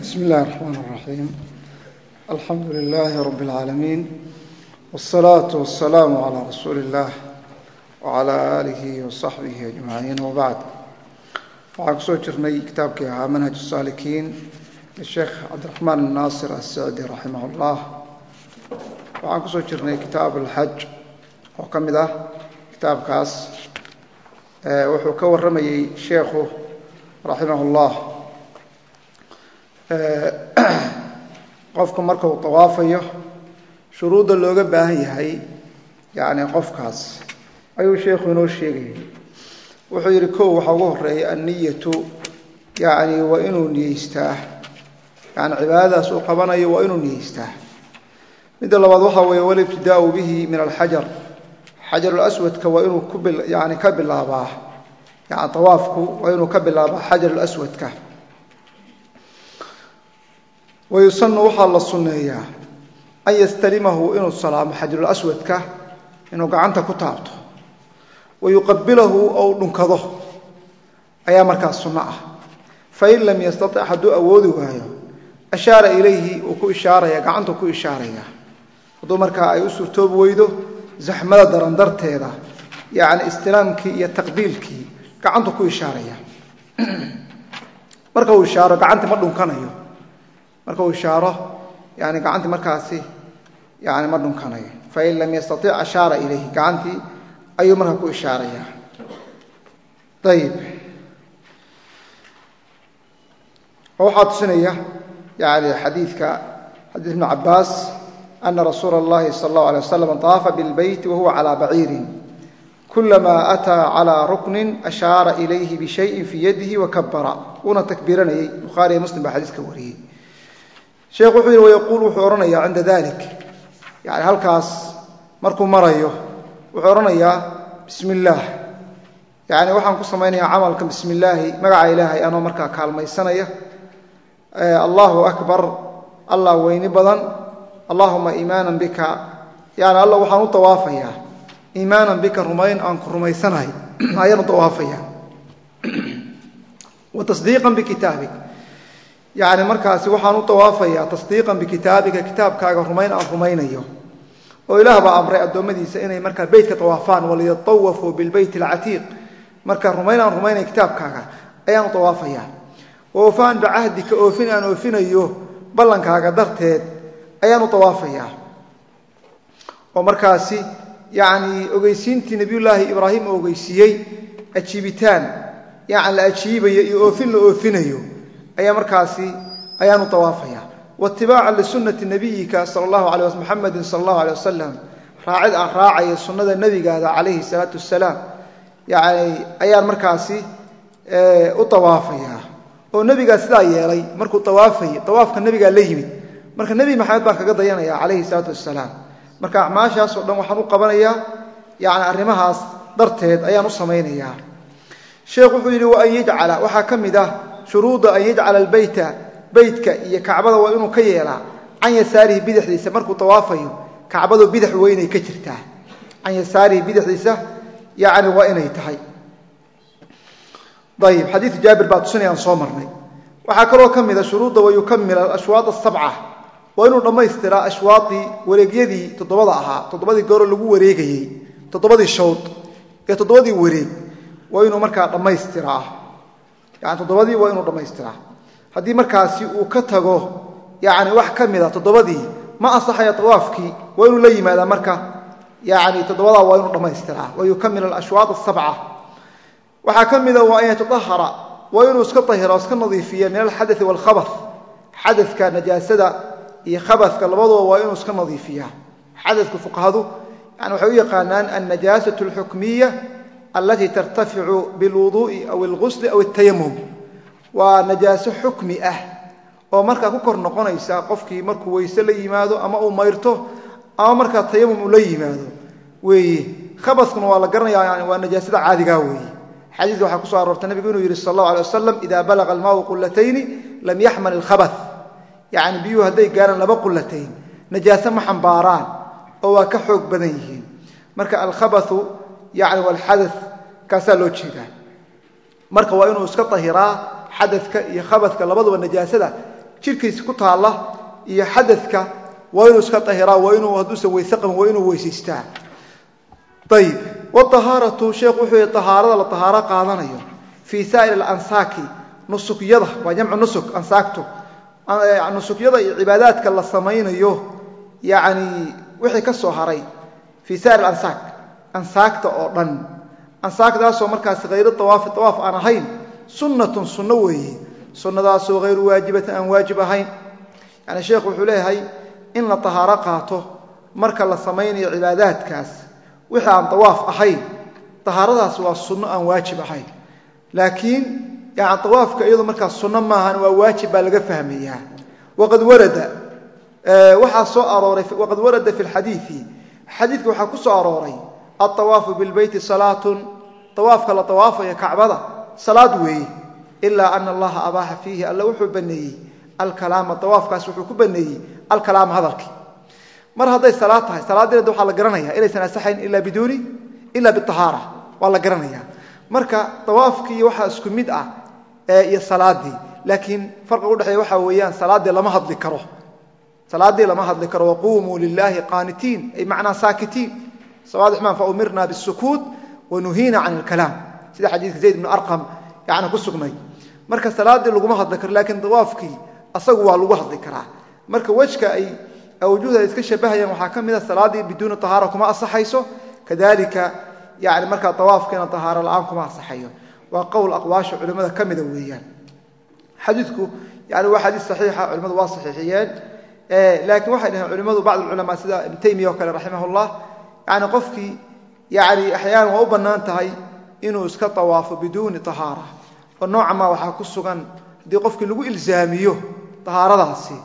بسم الله الرحمن الرحيم الحمد لله رب العالمين والصلاة والسلام على رسول الله وعلى آله وصحبه أجمعين وبعد waxaan kusoo jirnay kitaabkii ahaa manhaj الsaalikiin lisheekh cabdiraxmaan الnaasir الsacdi raximah اllah waxaan kusoo jirnay kitaab alxaj oo ka mid ah kitaabkaas wuxuu qofku markuu awaafayo shuruudda looga baahan yahay yani qofkaas ayuu sheekhu inoo sheegayay. Wuxuu yidhi kow waxaa ugu horreeya anniyatu yani waa inuu niyeystaa yani cibaadadaas uu qabanayo waa inuu niyeystaa midda labaad waxaa weeye walibtidaau bihi min alxajar. Xajarulaswadka waa inuu ku yani ka bilaabaa. Yani awaafku waa inuu ka bilaabaa xajarulaswadka wayusanu waxaa la sunneeyaa an yastalimahu inuu salaamo xajarulaswadka inuu gacanta ku taabto. Wayuqabilahu ou dhunkado. Ayaa markaas sunno ah. Fain lam yastatic hadduu awoodi waayo ashaara ilayhi uu ku ishaaraya gacantuu ku ishaaraya. Hadduu markaa ay u suurtoobi weydo zaxmada daran darteeda yacni istilaamkii iyo taqbiilkii gacantuu ku ishaaraya. Marka uu marka uu ishaaro yani gacantii markaasi yani ma dhunkanayo fain lam yastatic ashaara ilayhi gacantii ayuu markaa ku ishaaraya ayib waxaa tusinaya yani xadiidka xadiis ibnu cabaas ana rasuula اllahi sala اllahu alay waslam طaafa biاlbeyti wahuwa calى baciirin kulama ataa calى ruknin ashaara ilayhi bishayin fii yadihi wakabara wuuna takbiiranayey bukhaariyo muslim baa xadiiska wariyey sheekhu wuxuu yihi wayaquul wuxuu odhanaya cinda dalik yani halkaas markuu marayo wuxuu odhanayaa bismi illaah yani waxaan ku samaynayaa camalkan bismi illaahi magaca ilaahay anoo markaa kaalmaysanaya. Allahu akbar allah weyni badan. Allahuma iimaanan bika. Yani alla waxaan u dawaafayaa iimaanan bika rumayn aan ku rumaysanahay. Ayaan u dawaafaya wa tasdiiqan bikitaabik yani markaasi waxaan u dawaafayaa tasdiiqan bikitaabika kitaabkaaga rumayn aan rumaynayo. Oo ilaah baa amray addoommadiisa inay markaa beytka tawaafaan waliyatawafuu bilbeyt alcatiiq. Marka rumayn aan rumaynaya kitaabkaaga ayaan u dawaafayaa waofaan bicahdika oofin aan oofinayo ballankaaga darteed ayaan u dawaafayaa oo markaasi yacni ogeysiintii nebiyullaahi ibraahim oo ogeysiiyey ajiibitaan. Yani la ajiibayo iyo oofin la oofinayo ayaa markaasi ayaan u dawaafaya waitibaacan lisunati nabiyika sala allahu alay muxamedin sala allahu alay wasalam raacid aan raacaya sunnada nebigaada calayhi salaatu wasalaam yani ayaan markaasi u dawaafaya oo nebigaa sidaa yeelay markuu dawaafayay dawaafka nebigaa la yimid. Marka nebi maxamed baan kaga dayanaya calayhi salaatu wasalaam marka acmaashaasoo dhan waxaan u qabanayaa yani arrimahaas darteed ayaan u samaynayaa. Sheekh wuxuu yidhi wa an yajcala. Waxaa ka mid ah shuruuda an yajcala albeyta beytka iyo kacbada waa inuu ka yeelaa. Can yasaarihi bidixdiisa markuu dawaafayo kacbadu bidix weynay ka jirtaa. Can yasaarihi bidixdiisa yani waa inay tahay. Ayib xadiidu jaabir baa tusinayaan soo marnay. Waxaa kaloo ka mida shuruudda wayukamila ashwaad asabca waa inuu dhammaystiraa ashwaadii wareegyadii toddobada ahaa toddobadii gooro lagu wareegayey toddobadii shawd ee toddobadii wareeg. Waa inuu markaa dhammaystiraa yani toddobadii waa inuu dhammaystiraa haddii markaasi uu ka tago yani wax ka mida toddobadii ma ansaxaya tawaafkii waa inuu la yimaadaa marka? Yani toddobadaa waa inuu dhammaystiraa wayukamil alashwaad asabca waxaa ka mida waa an yataahara waa inuu iska ahira o iska nadiifiya min alxadai waalkhabat xadadka najaasada iyo khabadka labaduba waa inuu iska nadiifiya xadadka fuqahadu yani waxay u yaqaanaan alnajaasatu alxukmiya alatii tartaficu bilwuduu'i aw alghusli aw altayamum waa najaaso xukmi ah oo markaa ku kor noqonaysa qofkii markuu weyse la yimaado ama uu mayrto ama markaa tayamum uu la yimaado weeye khabaskuna waa la garanaya yani waa najaasada caadigaa weeye xadiiska waxaa kuso aroortay nabigu inuu yidhi sal allahu alay wasalam ida balaga almaau qulatayni lam yaxmal ilkhabat yacni biyuhu hadday gaaraan laba oo waa yani walxada kaasaa loo jeedaa. Marka waa inuu iska ahiraa xadadka iyo khabadka labaduba najaasada jirkiisa ku taalla iyo xadadka waa inuu iska dahiraa waa inuu hadduusan weyse waa inuu weysaystaa ayib wadahaaratu sheekhu wuxuu dahaarada la dahaaro qaadanayo. Fii saa'ir alansaaki nusukyada waa jamcu nusuk ansaagtu nusukyada iyo cibaadaadka la samaynayo yacni wixii ka soo haray. Fii saa'ir alansaak ansaagta oo dhan. Ansaagtaasoo markaasi hayru awaafi awaaf aan ahayn sunnatun sunno weeye. Sunnadaasoo hayru waajibatin aan waajib ahayn. Yani sheekhu wuxuu leeyahay in la tahaaro qaato marka la samaynayo cibaadaadkaas wixii aan dawaaf ahayn tahaaradaas waa sunno aan waajib ahayn. Laakiin yani dawaafka iyado markaas sunno maahan waa waajib baa laga fahmayaa waqad warada waxaa soo arooray waqad warada fi lxadiii xadiidka waxaa ku soo arooray aawaafu bilbeyti salaatun. Awaafka la awaafayo kacbada salaad weeye. Ilaa ana allaha abaaxa fiihi alla wuxuu baneeyey. Alkalaama awaafkaas wuxuu ku baneeyey alkalaama hadalkii. Mar hadday salaad tahay salaadeed waxaa la garanaya inaysan asaxayn ila biduuni ila biahaara waa la garanaya marka awaafkii waxaa isku mid ah iyo salaadii laakiin farqiga udhexeeya waxaa weeyaan salaadii lama hadli karo. Salaadii lama hadli karo. Waqumuu lilaahi qaanitiin ay macnaa saakitiin sawaadixmaan faumirna bisukuut wanuhiina can ilkalaam sida xadiidka zayd ibnu arqam yani ku sugnay. Marka salaadii laguma hadli karo laakiin dawaafkii asagu waa lagu hadli karaa. Marka wejka ay awjuhda ay iska shabahayaan waxaa ka mid a salaadii biduuni tahaara kuma asaxayso kadalika yani markaa dawaafkiina tahaaro la'aan kuma asaxayo waa qowl aqwaasha culimmada ka mida weeyaan. Xadiidku yani waa xadiis saxiixa culimmadu waa saxiixiyeen. Laakiin waxay dhaheen culimmadu bacd culamaa sida ibnu taymiya oo kale raximah llah yani qofkii yani axyaanan waa u bannaan tahay inuu iska tawaafo biduuni tahaara. Oo nooca maa waxaa ku sugan haddii qofkii lagu ilzaamiyo tahaaradaasi.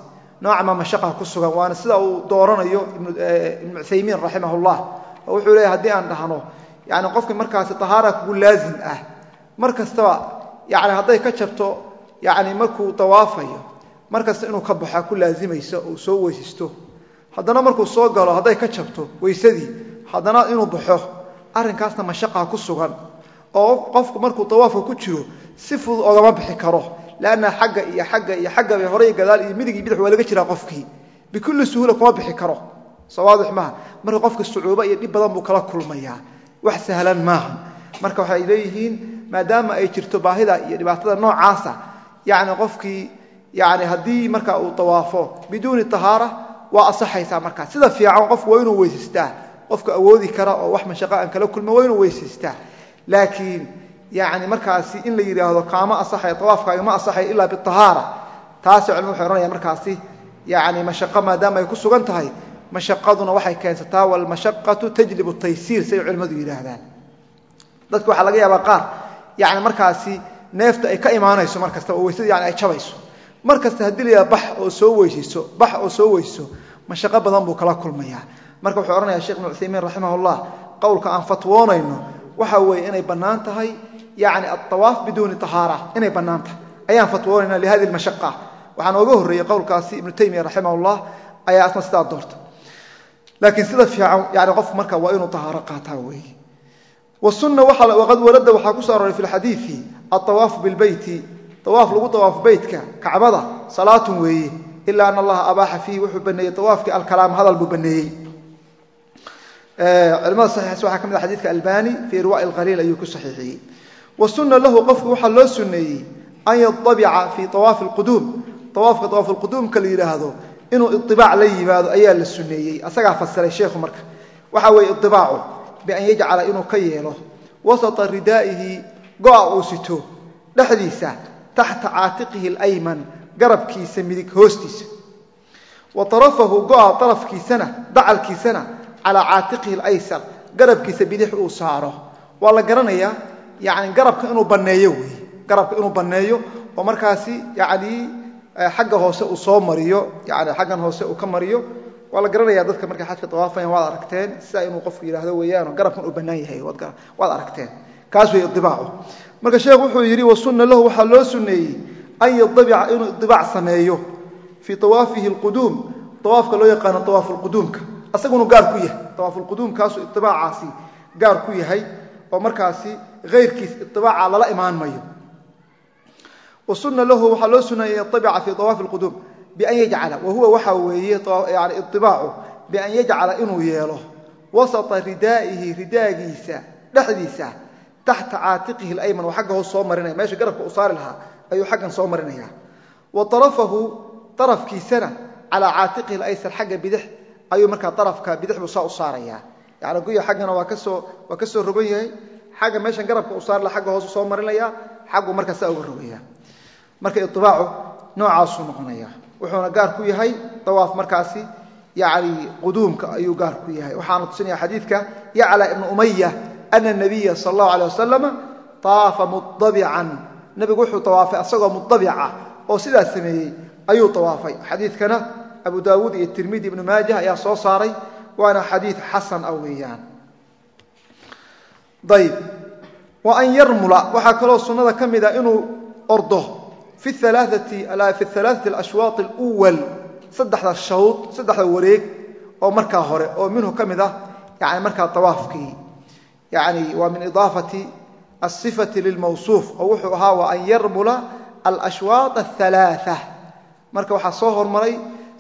Nooca maa mashaqa ku sugan waana sida uu dooranayo ibnu cuthaymiin raximah llah oo wuxuu leeyahy haddii aan dhahno yani qofkii markaasi tahaara kugu laazim ah mar kastaba yani hadday ka jabto yani markuu dawaafayo mar kasta inuu ka baxo ku laazimayso uu soo weysisto haddana markuu soo galo hadday ka jabto weysadii haddana inuu baxo arrinkaasna mashaqa ku sugan oo qofku markuu dawaafka ku jiro si fudud ogama bixi karo. Lanna xagga iyo xagga iyo xaggaba horey gadaal iyo midig iyo waa laga jiraa qofkii. Bikulli suhuula kuma bixi karo. Sawaadix maaha. Marka qofka sucuubo iyo dhib badan buu kala kulmayaa wax sahlan maaha. Marka waxay leeyihiin maadaama ay jirto baahida iyo dhibaatada noocaasa yani qofkii yani haddii marka uu dawaafo biduuni tahaara waa asaxaysaa markaa sida fiican qofku waa inuu weysaystaa qofka awoodi kara oo wax mashaqa aan kala kulma waa inuu weysaystaa laakiin yani markaasi in la yidhaahdo kaama asaxay awaafkaaga ma asaxay ilaa biahaara taasi culimadu waxay ohanaya markaasi yani mashaqo maadaama ay ku sugan tahay mashaqaduna waxay keensataa walmashaqatu tajlibu taysiir siay culimmadu yidhaahdaan. Dadka waxaa laga yaabaa qaar yani markaasi neefta ay ka imaanayso mar oo weysada yani ay jabayso. Mar haddii la yidhahdo bax oo soo weysayso bax oo soo weyso mashaqo badan buu kala kulmayaa marka wuxuu ohanaya shekh ibnu cuthaymiin raximah qowlka aan fatwoonayno waxa weeye inay bannaan tahay yani aawaaf biduuni ahaara inay bannaan tahay. Ayaan fatwoonayna lihadi mashaqa waxaa nooga horreeyey qowlkaasi ibnu taymiya raximah ayaa asna sidaa doorta laakiin sida fiican yani qofku marka waa inuu ahaaro qaataa weeye. Wasuna waqad warada waxaa ku so aroray fi lxadiii aawaafu bilbeyti awaaf lagu awaafo beytka kacbada salaatun weeye. Ila an allaha abaaxa fiihi wuxuu baneeyey awaafkii alkalaam hadal buu baneeyey culimada saxiixaas waxaa ka mid a xadidka albani fii irwaai alqaliil ayuu ku saxiixiyey. Wasuna lahu qofku waxaa loo suneeyey an yadabica fii awaafi lquduum awaafka awaaf lquduumka la yidhaahdo inuu idibaac la yimaado ayaa la suneeyey asagaa fasiray sheekhu marka. Waxa weeye idibaacu bian yajcala inuu ka yeelo wasata ridaa'ihi go-a uu sito dhexdiisa taxta caatiqihi alayman garabkiisa midig hoostiisa. Wa arafahu go-a dacalkiisana calaa caatiqihi alaysar garabkiisa bidix uu saaro. Waa la garanayaa yani garabka inuu banneeyo wey garabka inuu banneeyo oo markaasi yani xagga hoose uu soo mariyo yani xaggan hoose uu ka mariyo waa la garanaya dadka markay xajka dawaafayan waad aragteen sidaa inuu qofku yidhaahdo weeyaano garabkan uu bannaan yahay waad aragteen. Kaas wey idibaacu. Marka sheekhu wuxuu yidhi wasuna lahu waxaa loo suneeyey an yadabica inuu idibaac sameeyo fii awaafihi lquduum awaafka loo yaqaano awaafu lquduumka asagunu gaar ku yahay. Awaafuulquduumkaasuu idibaacaasi gaar ku yahay oo markaasi ayrkiis idibaaca lala imaan mayo. Wasuna lahu waxaa loo suneeyey an yadabica fii awaafi lquduum bian yajcala wa huwa waxaa weeye yani iطibaacu bian yajcala inuu yeelo wasata ridaa'ihi ridaagiisa dhexdiisa taxta caatiqihi اlayman oo xagga hoos soo marinaya meesha garabka uu saari lahaa ayuu xaggan soo marinaya wa arafahu arafkiisana calaa caatiqihi alaysar xagga bidix ayuu markaa arafka bidix buu saa u saaraya yani guya xaggana waa ka soo waa ka soo rogan yahay. Xagga meeshan garabka saari laha agga hoosu soo marinaya xagguu markaa saa uga rogaya marka iطibaacu noocaasuu noqonaya wuxuuna gaar ku yahay dawaaf markaasi yani quduumka ayuu gaar ku yahay. Waxaana tusinaya xadiidka yacla ibnu umaya ana nabiya sal allahu alay wasalama taafa mudabican nebigu wuxuu tawaafay asagoo mudabica oo sidaas sameeyey ayuu tawaafay xadiidkana abu daawuud iyo tirmidi ibnu maajah ayaa soo saaray waana xadiid xasan ah weeyaan. Ayb wa an yarmula waxaa kaloo sunnada ka mid a inuu ordo fi alaaati alashwaaq alwal saddexda shawd saddexda wareeg oo markaa hore oo minhu ka mid ah yani markaa awaafkii yani waa min idaafati asifati lilmawsuuf oo wuxuu ahaa wa an yarmula alashwaaq athalaaa marka waxaa soo hormaray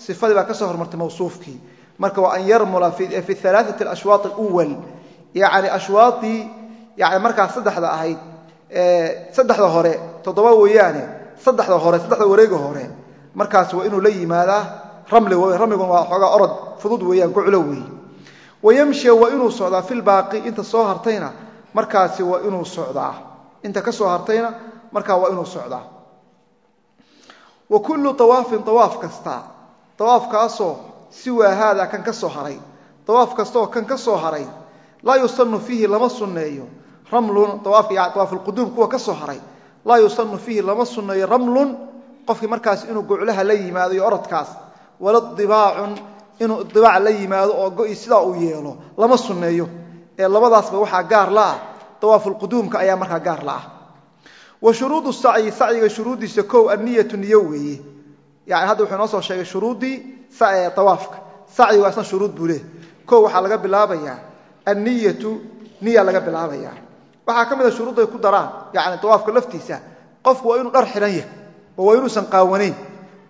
ifadii baa ka soo hormartay mawsuufkii. Marka waa an yarmula fi alaaثa ashwaa اwal yani ashwaadii yani markaas saddexda ahayd saddexda hore toddoba weyaane saddexda hore saddexda wareega hore. Markaas waa inuu la yimaadaa ramli w ramliguna waa xoogaa orod fudud weeyaan guclo weey wayamshia waa inuu socdaa filbaaqi inta soo hartayna markaasi waa inuu socdaa. Inta ka soo hartayna markaa waa inuu socdaa. Wa kullu awaafin awaaf kasta awaafkaasoo siwaa haada kan ka soo haray. Awaaf kastaoo kan ka soo haray laa yusanu fiihi lama sunneeyo. Ramlun awaafulquduum kuwa ka soo haray. Laa yusanu fiihi lama sunneeyo. Ramlun qofkii markaas inuu guclaha la yimaado iyo orodkaas wala dibaacun inuu idibaac la yimaado oo go'i sidaa uu yeelo lama sunneeyo. Ee labadaasba waxaa gaar la ah. Dawaafulquduumka ayaa markaa gaar la ah. Wa shuruudu sacyi sacyiga shuruuddiisa kow anniyatu niyo weeye yani hadda wuxuu inoo soo sheegay shuruuddii awaafka sacyigu asna shuruud buu kow waxaa laga bilaabayaa anniyatu niya laga bilaabaya waxaa ka mid a ku daraan yani dawaafka laftiisa qofku waa inuu dhar xidhan yahay oo waa inuusan qaawanayn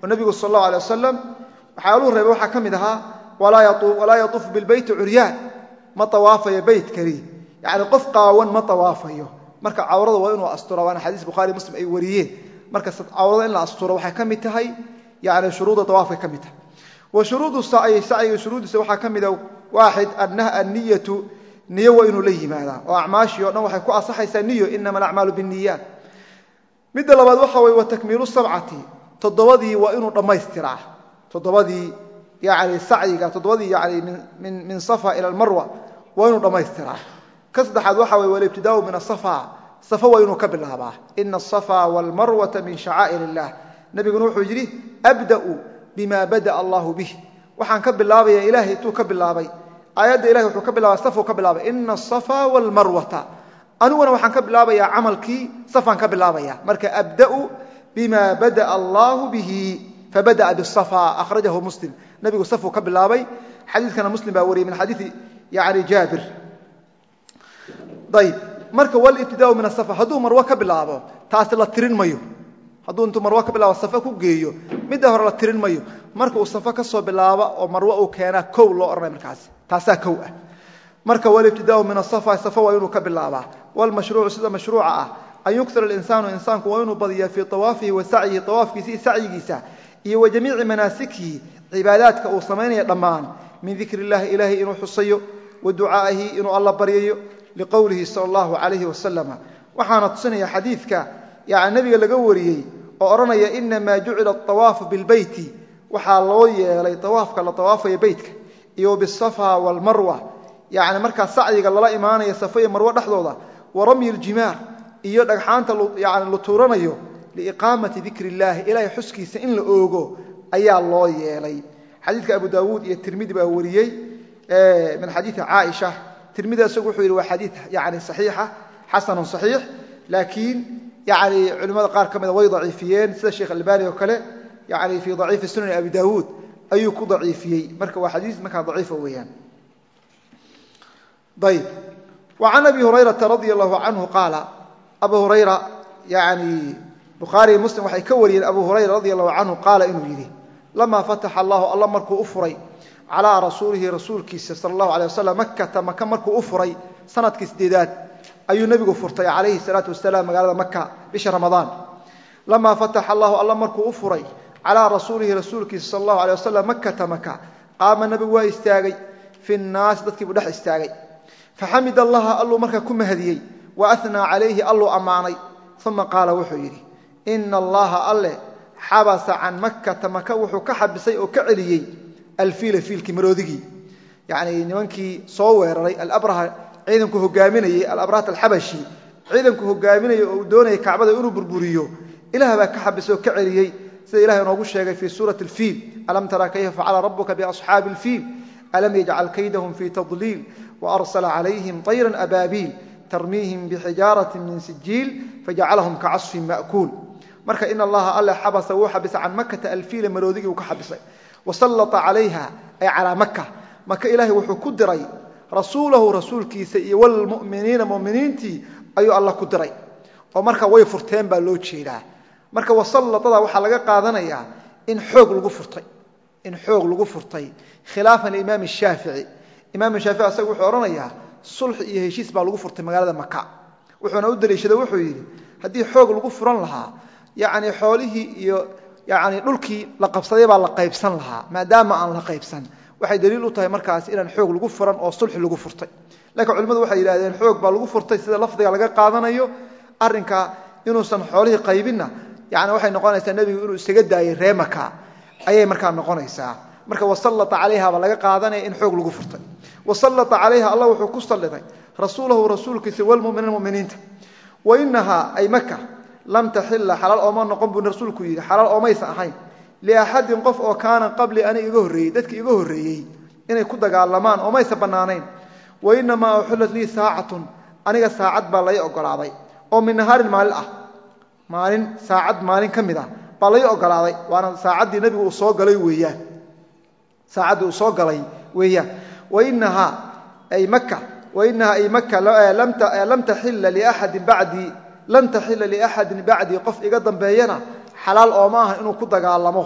oo nebigu sal allahu alay wasalam waxyaaluhu reebay waxaa ka mid ahaa walaa yatuufu bilbeyti curyaan ma awaafayo beytkani yani qof qaawan ma awaafayo marka cawrada waa inuu astura waana xadiis bukhaari muslim ay wariyeen marka cawrada in la asturo waxay ka tahay yani shuruudda dawaafkay ka mid tahay wa shuruudu sacyi sacyiga shuruuddiisa waxaa ka mida waaxid anniyatu niyo waa inuu la yimaadaa oo acmaashii o dhan waxay ku asaxaysaa niyo inama alacmaalu binniyaat midda labaad waxa weye wa takmiilu sabcati toddobadii waa inuu dhammaystiraa. Toddobadii yani sacyiga toddobadii yani min safa ila almarwa waa inuu dhammaystiraa. Ka saddexaad waxa weye walibtidaau min asafa safa waa inuu ka bilaabaa. Ina asafa walmarwata min shacaa'ir illah nebiguna wuxuu yidhi abda'u bima bada'a allahu bih. Waxaan ka bilaabaya ilahay intuu ka bilaabay. Aayadda ilahay wuxuu ka bilaaba safuu ka bilaabay. Ina asafa walmarwata aniguna waxaan ka bilaabayaa camalkii safaan ka bilaabaya marka abda'u bima bada'a allahu bihi fabada'a bisafa akhrajahu muslim. Nebigu safuu ka bilaabay. Xadiidkana muslim baa wariyay min xadiidi yani jaabir. Ayb marka walibtidaau min asafa hadduu marwo ka bilaabo taasi la tirin mayo hadduu intuu marwo ka bilaabo safa ku geeyo midda hore la tirin mayo. Marka uu safa ka soo bilaabo oo marwo uu keenaa kow loo odhanay markaasi taasaa kow ah. Marka walibtidaau min asafa safa waa inuu ka bilaabaa. Walmashruucu sida mashruuca ah an yuktira alinsaanu insaanku waa inuu badiyaa fii awaafihi wa sacyihi awaafkiisa iyo sacyigiisa iyo wa jamiici manaasikihi cibaadaadka uu samaynaya dhammaan. Min dikri illahi ilaahay inuu xusayo wa ducaa'ihi inuu alla baryayo liqowlihi sal allahu calayhi wasalama waxaana tusinaya xadiidka yani nebiga laga wariyey oo odhanaya inamaa jucila aawaafu bilbeyti waxaa loo yeelay awaafka la awaafayo beytka iyo bisafa walmarwa. Yani markaa sacyiga lala imaanaya safa iyo marwo dhexdooda wa ramyi ljimaar iyo dhagxaanta yani la tuuranayo liiqaamati dikri illahi ilaahay xuskiisa in la oogo ayaa loo yeelay. Xadiidka abu daawuud iyo tirmidi baa wariyey min xadiidi caaisha. Tirmidi isagu wuxuu yidhi waa xadiid yani saxiixa xasanun saxiix laakiin yani culimmada qaar ka mida way daciifiyeen sida sheekh albani oo kale yani fii daciifi sunani abi daawuud ayuu ku daciifiyey. Marka waa xadiis markaa daciifa weeyaan. Ayb wa abi hurayrata radia allahu canhu qaala abu hurayra yani bukhaariy muslim waxay ka wariyeen abu hurayra radi allahu canhu qaala inuu yidhi lamaa fataxa allahu alla markuu u furay calaa rasuulihi rasuulkiisa sala allahu alay wasalam makata maka markuu u furay sannadkii sideedaad ayuu nebigu furtay calayhi salaatu wasalaam magaalada maka bisha ramadaan. Lamaa fataxa allahu alla markuu u furay calaa rasuulihi rasuulkiisa sala allahu alay wasalam makata maka qaama nebigu waa istaagay fi nnaasi dadkiibuu dhex istaagay. Faxamid allaha alluu markaa ku mahadiyey wa anaa calayhi alluu ammaanay. Uma qaala wuxuu yidhi ina allaha alle xabasa can makkata maka wuxuu ka xabisay oo ka celiyey alfiila fiilkii maroodigii yacnii nimankii soo weeraray alabraha ciidanku hogaaminayey alabrahat alxabashi ciidanku hogaaminayay oo uu doonayay kacbada inuu burburiyo ilaah baa ka xabisay oo ka celiyey sida ilahay inoogu sheegay fii suurati alfiil. Alam tara kayfa facala rabuka biasxaabi alfiil? Alam yajcal kaydahum fii tadliil waarsla calayhim طayra abaabiil tarmiihim bxijaarati min sijiil fajacalahum kacasfin ma'kuul. Marka in allaha alle xabasa wuu xabisay can makata alfiila maroodigii uu ka xabisay wasallata calayha ay calaa maka maka ilaahay wuxuu ku diray rasuulahu rasuulkiisa iyo wlmuminiina muminiintii ayuu alla ku diray. Oo marka way furteen baa loo jeedaa. Marka wasallatada waxaa laga qaadanayaa in xoog lagu furtay in xoog lagu furtay. Khilaafan liimaam shaafici. Imaam shaafici asaga wuxuu odhanayaa sulx iyo heshiis baa lagu furtay magaalada maka wuxuuna u daliishaday wuxuu yidhi haddii xoog lagu furan lahaa yacni xoolihii iyo yani dhulkii la qabsaday baa la qaybsan lahaa maadaama aan la qaybsan waxay daliil u tahay markaas inaan xoog lagu furan oo sulxi lagu furtay. Laakiin culimmadu waxay yidhahdeen xoog baa lagu furtay sida lafdiga laga qaadanayo arrinka inuusan xoolihii qaybinna. Yani waxay noqonaysaa nebigu inuu isaga daayay ree maka ayay markaa noqonaysaa. Marka wasallata calayha baa laga qaadanaya in xoog lagu furtay. Wasallata calayha allah wuxuu ku salliday rasuulahu rasuulkiisa walmuminiin muminiinta. Wainahaa ay maka lam taxila xalaal ooma noqon buu rasuulku yidhi xalaal oomaysa ahayn liaxadin qof oo kaana qabli aniga iga horreeyey dadkii iga horreeyey inay ku dagaalamaan oomaysa bannaanayn. Wainamaa uxillat lii saacatun aniga saacad baa lai ogolaaday oo min nahaarin maalin ah. Maalin saacad maalin ka mid ah baa lai ogolaaday waana saacaddii nebigu uu soo galay weeyaan. Saacaddii uu soo galay weeyaan. Wainahaa ay maka wainahaa ay maka lam taxila liaxadin bacdii lam taxila liaxadin bacdii qof iga dambeeyana xalaal ooma aha inuu ku dagaalamo.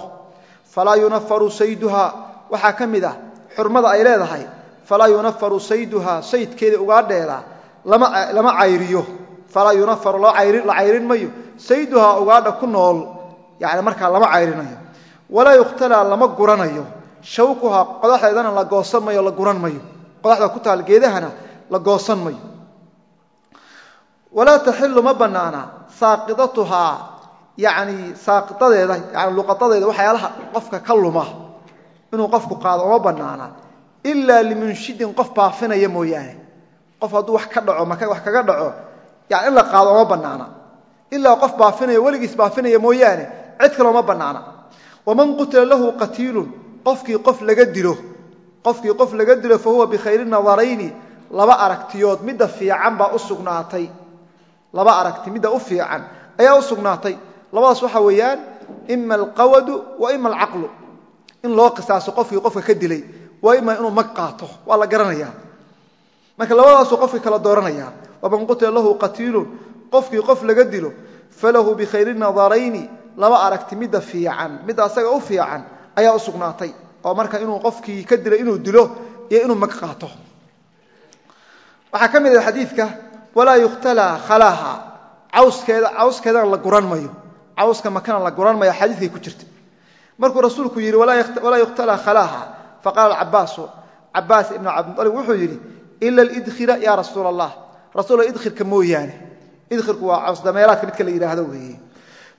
Falaa yunafaru sayduhaa waxaa ka mid ah xurmada ay leedahay falaa yunafaru sayduhaa saydkeeda ugaadheeda lama cayriyo. Falaa yunafaru la cayrin mayo. Sayduhaa ugaadha ku nool yani markaa lama cayrinayo. Walaa yukhtalaa lama guranayo. Shawkuhaa qodaxdeedana la goosan mayo la guran mayo. Qodaxda ku taal geedahana la goosan mayo. Walaa taxilu ma banaana saaqidatuhaa yani saaqidadeeda yani luqadadeeda waxyaalaha qofka ka luma inuu qofku qaado uma banaana ilaa limunshidin qof baafinaya mooyaane. Qof hadduu wax ka dhaco maka wax kaga dhaco yani in la qaado uma banaana ilaa qof baafinaya weligiis baafinaya mooyaane cid kale uma banaana waman qutila lahu qatiilun qofkii qof laga dilo qofkii qof laga dilo fa huwa bikhayri nadarayni laba aragtiyood midda fiican baa u sugnaatay. Laba aragti midda u fiican ayaa u sugnaatay labadaas waxaa weeyaan ima alqawadu wa ima alcaqlu. In loo qisaaso qofkii qofka ka dilay waa ima inuu mag waa la garanayaa marka labadaasuu qofkii kala dooranaya waman qutila lahu qatiilun qofkii qof laga dilo falahu bikhayri nadarayni laba aragti midda fiican midda asaga u fiican ayaa u oo marka inuu qofkii ka dilay inuu dilo iyo inuu mag waxaa ka mid ah xadiidka walaa yukhtalaa khalaaha. Cawskeeda cawskeedana la guran mayo cawska makana la guran mayo xadiidkay ku jirta markuu rasuulku yidhi walaa yukhtalaa khalaaha faqaala cabaasu cabaas ibnu cabdilib wuxuu yidhi ila lidkhira yaa rasuul allah rasuul idkhirka mooyaane. Idkhirku waa cawsdameeraadka midka la yidhaahdo weeye.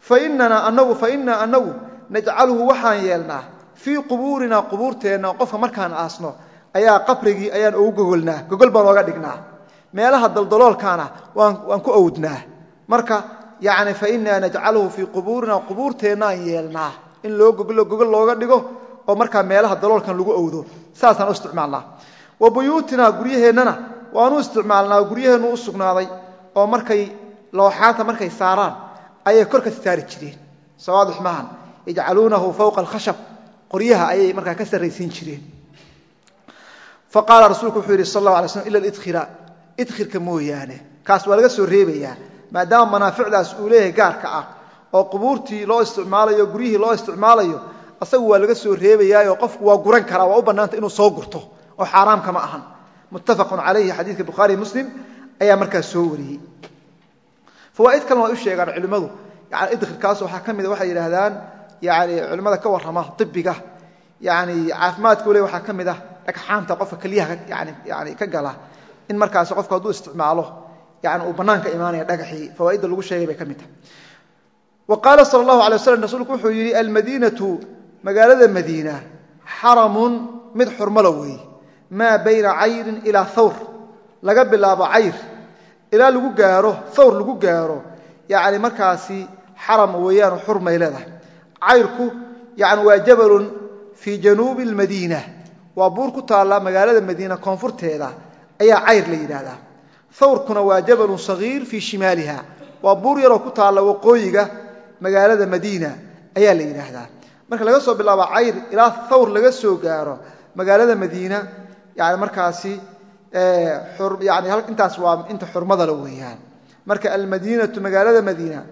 Fainanaa anagu fainaa anagu najcaluhu waxaan yeelnaa fii qubuurinaa qubuurteenna qofka markaan aasno ayaa qabrigii ayaan ugu gogolnaa gogol baan ooga dhignaa. Meelaha daldaloolkaana waan ku awdnaa marka yani fainaa najcaluhu fii qubuurina qubuurteennaan yeelnaa in loo gogol looga dhigo oo markaa meelaha daloolkan lagu awdo. Saasaan u isticmaalnaa. Wa buyuutinaa guryaheennana waanu isticmaalnaa guryaheennu u sugnaaday oo markay looxaanta markay saaraan ayay kor ka saari jireen. Sawaadix maahan yajcaluunahu fowqa alkhashab. Qoryaha ayay markaa ka sarraysiin jireen. Faqaala rasuulku wuxuu yidhi sal la alay slm ila lidkhira idkhirka mooyaane. Kaas waa laga soo reebayaa maadaama manaaficdaas uu leeyahay gaarka ah oo qubuurtii loo isticmaalayo guryihii loo isticmaalayo asagu waa laga soo reebayaayo qofku waa guran karaa waa u bannaanta inuu soo gurto oo xaaraam kama ahan. Muttafaqun calayhi xadiidka bukhaari muslim ayaa markaas soo wariyey. Fawaaid kalena way u sheegaan culimmadu. Yani idkhirkaas waxaa ka mida waxay yidhaahdaan yani culimmada ka warrama ibiga yani caafimaadka le waxaa ka mid ah dhagxaanta qofka keliyaha yani ka gala in markaasi qofku hadduu isticmaalo yani uu bannaanka imaanaya dhagaxii fawaaidda lagu sheegay bay ka mid tahay. Wa qaala sal allahu alay waslam rasuulku wuxuu yidhi almadiinatu magaalada madiina xaramun mid xurmala weeye maa bayna cayrin ilaa thawr. Laga bilaabo cayr. Ilaa lagu gaaro thawr lagu gaaro yani markaasi xaram weeyaan xurmay leedahay. Cayrku yani waa jabalun fii januubi almadiina waa buur ku taalla magaalada madiina koonfurteeda. Ayaa cayr thawrkuna waa jabalun sagiir fii shimaaliha. Waa buur yaroo ku taalla waqooyiga magaalada madiina ayaa la marka laga soo bilaabo cayr ilaa thawr laga soo gaaro magaalada madiina yani markaasi yani intaas waa inta xurmadala weeyaan. Marka almadiinatu magaalada madiina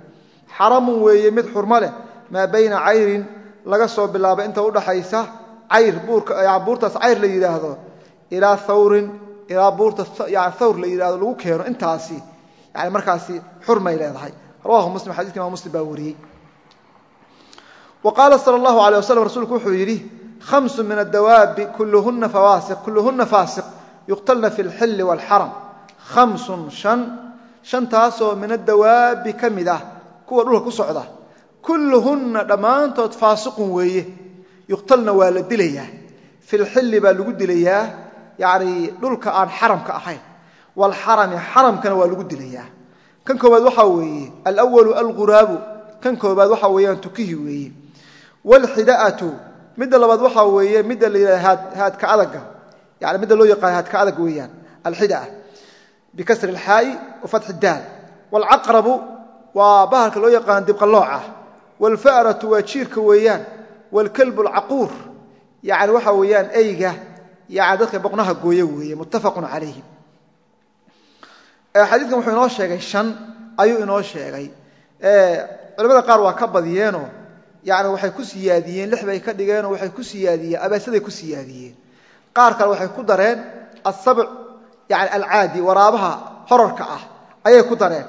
xaramun weeye mid xurmo leh maa bayna cayrin laga soo bilaabo inta udhaxaysa cayr buurtaas cayr la yidhaahdo ilaa thawrin ilaa buurta thawr la yidhahdo lagu keeno intaasi yani markaasi xurmay leedahay. Rawahu muslim xadidka imam muslim baa wariyey. Wa qaala sal alay waslam rasuulku wuxuu yidhi hamsu min adawaabi kulluhuna fawaasiq kulluhuna faasiq yuqtalna fi lxilli waalxaram khamsun shan shantaasoo min adawaabi ka mid ah kuwa dhulka ku socda. Kulluhunna dhammaantood faasiqun weeye yuqtalna waa la dilayaa. Fi lxilli baa lagu dilayaa yani dhulka aan xaramka ahayn. Waalxarami xaramkana waa lagu dilayaa. Kan koobaad waxaa weeye alwalu alguraabu kan koobaad waxaa weeyaan tukihi weeye. Waalxida'atu midda labaad waxaa weeye midda la yidhahda haadka adaga yani midda loo yaqaan haadka adag weeyaan alxidaa. Bikasri alxaa'i wa fatxi daal. Waalcaqrabu waa bahalka loo yaqaan dibqallooca waalfa'ratu waa jiirka weeyaan. Waalkalbu alcaquur. Yani waxa weeyaan eyga yani dadka boqnaha gooye weeye muttafaqun calayhi. Xadiidkan wuxuu inoo sheegay shan ayuu inoo sheegay. Culamada qaar waa ka badiyeenoo yani waxay ku siyaadiyeen lix bay ka dhigeenoo waxay ku siyaadiyeen abaasaday ku siyaadiyeen. Qaar kale waxay ku dareen asabc yani alcaadi waraabaha horarka ah ayay ku dareen.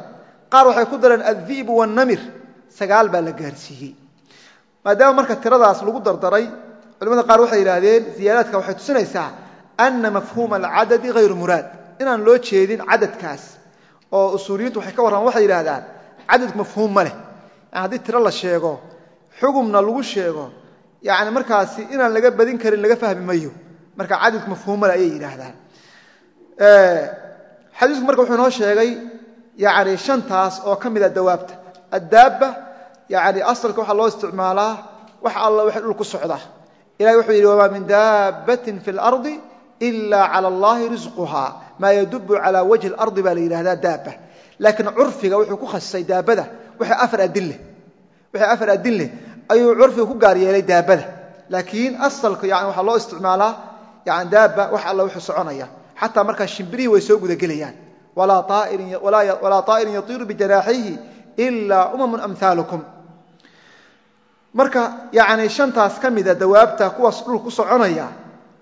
Qaar waxay ku dareen addi'bu wannamir sagaal baa la gaarsiiyey. Maadaama marka tiradaas lagu dardaray culamada qaar waxay yidhaahdeen ziyaadaadka waxay tusinaysaa ana mafhuuma alcadadi hayru muraad. Inaan loo jeedin cadadkaas oo usuuliyiintu waxay ka warramaan waxay yidhahdaan cadadku mafhuum ma leh. Haddii tiro la sheego xugumna lagu sheego yani markaasi inaan laga badin karin laga fahmi mayo. Marka cadadku mafhuum male ayay yidhaahdaan. Xadiisku marka wuxuu inoo sheegay yani shantaas oo ka mida dawaabta. Addaabba yani asalka waxaa loo isticmaalaa wax alla waxay dhul socda ilahi wuxuu yidhi wamaa min daabbatin fi اlardi ila cala allahi risquha maa yadubu cala wajhi اlardi baa la yidhahdaa daabba laakiin curfiga wuxuu ku khasisay daabada waxay afar adin leh waxay afar adin leh ayuu curfiga ku gaar yeelay daabada laakiin asalka yani waxaa loo isticmaalaa yani daabba wax alla wuxuu soconaya xataa markaa shimbirihii way soo gudagelayaan walaa طaa'irin yatiiru bijanaaxihi ila umamun amhaalukum marka yani shantaas ka mida dawaabta kuwaas dhul ku soconaya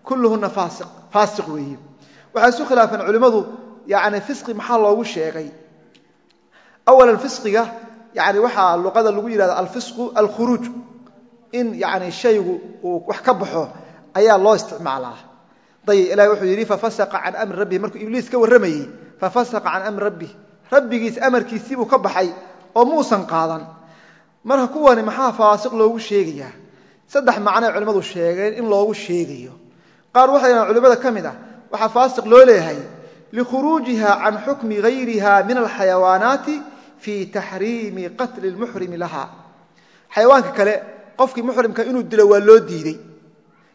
kulluhuna faasiq weeye waxay isu khilaafeen culimmadu yani fisqi maxaa loogu sheegay? Awalan fisqiga yani waxaa luqada lagu yidhahda alfisqu alkhuruuj. In yani shaygu uu wax ka baxo ayaa loo isticmaalaa. Dayib ilahi wuxuu yidhi fafasaqa can amri rabbihi markuu ibliis ka warramayey fafasaqa can amri rabbih rabbigiis amarkiisiibuu ka baxay oo muusan qaadan marka kuwani maxaa faasiq loogu sheegayaa? Saddex macnoay culimmadu sheegeen in loogu sheegayo. Qaar waxay culimmada ka mid ah waxaa faasiq loo leeyahay likhuruujiha can xukmi gayriha min alxayawaanaati fii taxriimi qatli lmuxrimi laha xayawaanka kale qofkii muxrimka inuu dilo waa loo diidey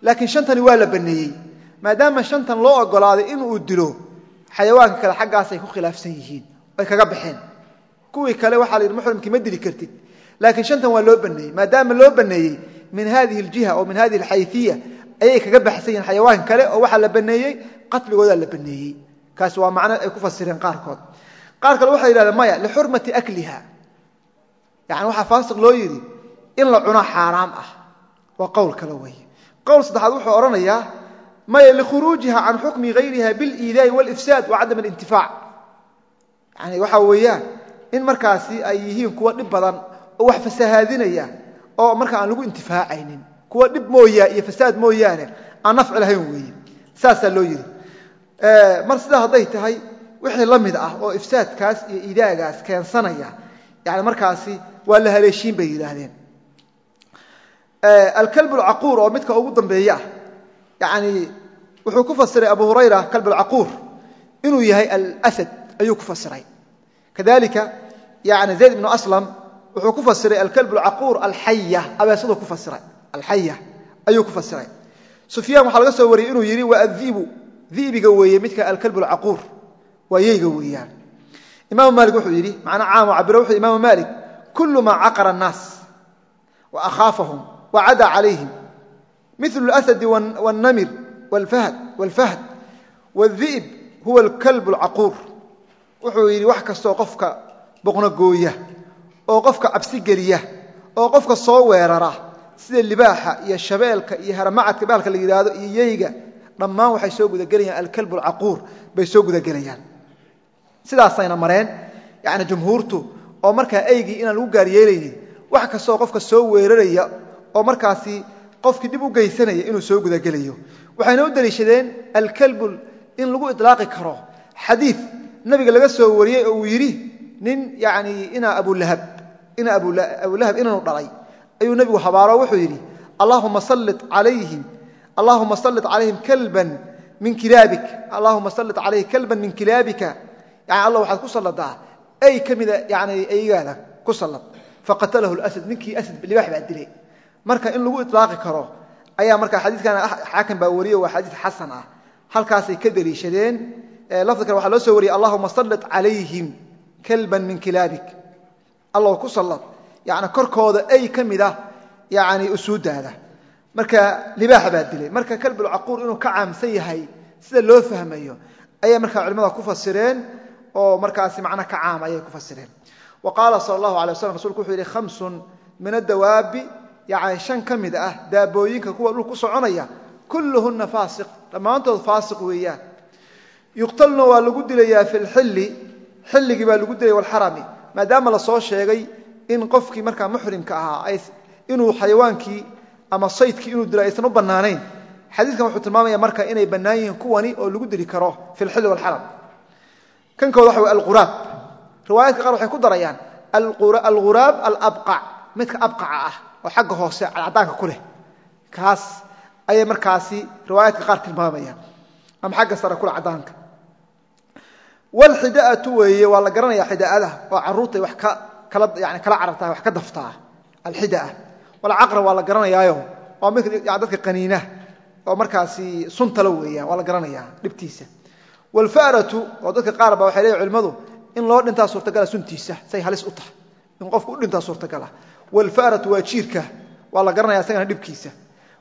laakiin shantani waa la banneeyey maadaama shantan loo ogolaaday inuu dilo xayawaanka kale xaggaasay ku khilaafsan yihiin ay kaga baxeen. Kuwii kale waxaa la yidhi muxrimkii ma dili kartid laakiin shantan waa loo baneeyey. Maadaama loo baneeyey min hadihi aljiha oo min hadihi alxayfiya ayay kaga baxsan yihiin xayawaanka kale oo waxaa la baneeyey qatligoodaa la baneeyey. Kaasi waa macno ay ku fasireen qaarkood. Qaar kale waxay yidhahdeen maya lixurmati akliha. Yani waxaa faasiq loo yidhi in la cunaa xaaraam ah. Waa qowl kale weeye. Qowl saddexaad wuxuu odhanayaa maya likhuruujiha can xukmi gayriha biliidaai walifsaad wa cadam alintifaac yani waxaa weeyaan in markaasi ay yihiin kuwa dhib badan oo wax fasahaadinaya oo marka aan lagu intifaacaynin. Kuwa dhib mooya iyo fasaad mooyaane aan nafci lahayn weeye. Saasaa loo yidhi. Mar sidaa hadday tahay wixii la mid ah oo ifsaadkaas iyo idaagaas keensanaya yani markaasi waa la haleeshiin bay yidhaahdeen. Alkalb alcaquur oo midka ugu dambeeya ah wuxuu ku fasiray abu hurayra kalb alcaquur inuu yahay alasad ayuu ku fasiray. Kadalika yani zayd ibnu aslam wuxuu ku fasiray alkalb alcaquur alxaya abeesaduu ku fasiray alxaya ayuu ku fasiray sufyaan waxaa laga soo wariyey inuu yidhi waa adibu dibiga weeye midka alkalb alcaquur waa yeyga weeyaan imaamu maalik wuxuu yidhi macnaa caamo cabiro wuxuu imaamu maalik kulu maa caqara annaas wa akhaafahum wa cadaa calayhim milu اlasadi wاnnamir wاlfahd wاdi'b huwa alkalb alcaquur wuxuu yidhi wax kastoo qofka boqnogooya oo qofka cabsi geliya oo qofka soo weerara sida libaaxa iyo shabeelka iyo haramacadka baalka la yidhaahdo iyo yeyga dhammaan waxay soo gudagelayaan. Alkalb alcaquur bay soo gudagelayaan. Sidaasayna mareen yani jumhuurtu oo markaa eygii inaan lagu gaaryeelaynin wax kastoo qofka soo weeraraya oo markaasi qofkii dhib u geysanaya inuu soo gudagelayo waxayna u daliishadeen alkalbu in lagu ilaaqi karo xadii nabiga laga soo wariyey oo uu yidhi nin yani inaa abulahab abulahab inaanu dhalay ayuu nebigu habaaro wuxuu yidhi allahuma salli alayhim allahuma sallit calayhim kalban min kilaabik allahuma sallit calayhi kalban min kilaabika. Yani alla waxaad ku salladaa ey ka mida yani eygaada ku sallad. Faqatalahu lasad ninkii asad libaax baa dilay. Marka in lagu ilaaqi karo ayaa marka xadiikan xaakim baa wariye waa xadiis xasan ah. Halkaasay ka daliishadeen. Lafdi kale waxaa loo soo wariyey allahuma sallit calayhim kalban min kilaabik alla ku sallad. Yani korkooda ey ka mida yani usuudaada marka libaax baa dilay. Marka kalbulcaquur inuu ka caamsan yahay sida loo fahmayo ayay markaa culimada ku fasireen oo markaasi macna ka caam ayay ku fasireen. Wa qaala sal allahu alay waslam rasulku wuxuu yidhi khamsun min adawaabi yani shan ka mid ah daabooyinka kuwa dhul ku soconaya kulluhuna faasiq dhammaantood faasiq weeyaan. Yuqtalna waa lagu dilayaa fi lxilli xilligii baa lagu dilaya walxarami maadaama la soo sheegay in qofkii markaa muxrimka ahaa inuu xayawaankii ama saydkii inuu dilo aysan u bannaanayn. Xadiiskan wuxuu tilmaamaya marka inay bannaan yihiin kuwani oo lagu dili karo fi lxilli walxaram kankooda waxa wey alghuraab riwaayaadka qaar waxay ku darayaan alghuraab alabqac midka abqaca ah oo xagga hoose cadcadaanka ku leh. Kaas ayay markaasi riwaayaadka qaar tilmaamayaan. Ama xagga sare kule cadaanka wlxidaatu weeye waa la garanaya xidaada oo caruurtay yani kala carartaa wax ka daftaa alxidaa walcaqra waa la garanayaayo waa dadka qaniina oo markaasi suntala weeyaan waa la garanaya dhibtiisa. Wlfaratu oo dadka qaar ba waxay leeyihiin culimmadu in loo dhintaa suurtagala suntiisa say halis u tahay in qofku u dhintaa suurtagala. Wlfaratu waa jiirka waa la garanaya isagana dhibkiisa.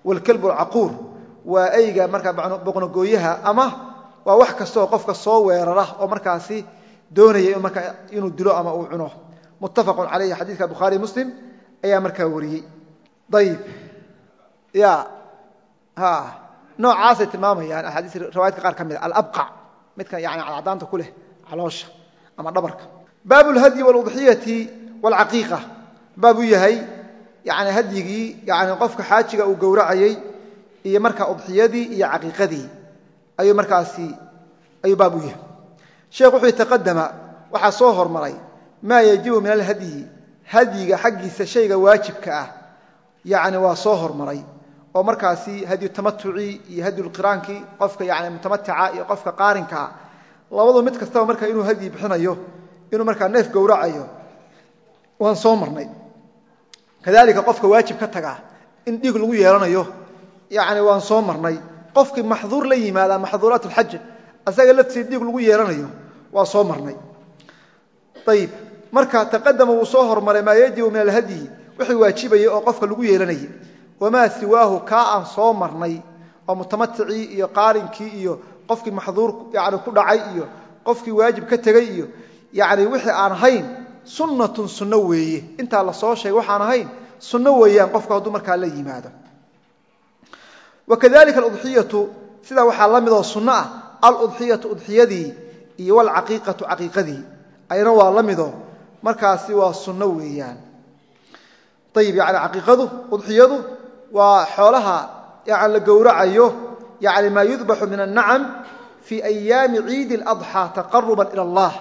Wlkalbu alcaquur waa eyga markaa boqnogooyaha ama waa wax kastaoo qofka soo weerara oo markaasi doonaya inuu dilo ama uu cuno. Muttafaqun calayhi xadiiska bukhaari muslim ayaa markaa wariyey. Ayib ya. Noocaasay tilmaamayaan. Axaadiis riwaayadka qaar ka mid a alabqac midka yani cadcadaanta ku leh caloosha ama dhabarka. Baabu lhadyi waludxiyati walcaqiiqa. Baabuu yahay yani hadyigii yani qofka xaajiga uu gowracayey iyo markaa udxiyadii iyo caqiiqadii ayuu markaasi ayuu baab u yahay. Sheekh wuxuu taqadama waxaa soo hormaray maa yajibu min alhadyi. Hadyiga xaggiisa shayga waajibka ah yani waa soo hormaray. Oo markaasi hadyu tamatucii iyo hadyulqiraankii qofka yani mutamatica iyo qofka qaarinkaa labadu mid kastaba marka inuu hadyi bixinayo inuu markaa neef gowracayo waan soo marnay. Kadalika qofka waajib ka taga in dhiig lagu yeelanayo yani waan soo marnay qofkii maxduur la yimaada maxduuraat lxaj asaga laftiisa dhiig lagu yeelanayo waa soo marnay. Ayib marka taqadama wuu soo hormaray maa yajibu min alhadyi wixii waajibaya oo qofka lagu yeelanayay wamaa siwaahu kaa aan soo marnay oo mutamaticii iyo qaarinkii iyo qofkii maxduur yani ku dhacay iyo qofkii waajib ka tegay iyo yani wixii aan ahayn sunnatun sunno weeye. Intaa la soo sheegay waxaan ahayn sunno weeyaan qofku hadduu markaa la yimaado wakadalika aludxiyatu sidaa waxaa la midoo sunno ah aludxiyatu udxiyadii iyo walcaqiiqatu caqiiqadii. Ayna waa la mido markaasi waa sunno weeyaan. Ayib yani caqiiqadu udxiyadu waa xoolaha la gowracayo yani maa yudbaxu min annacam fii ayaami ciidi اladxaa taqaruban ila allah.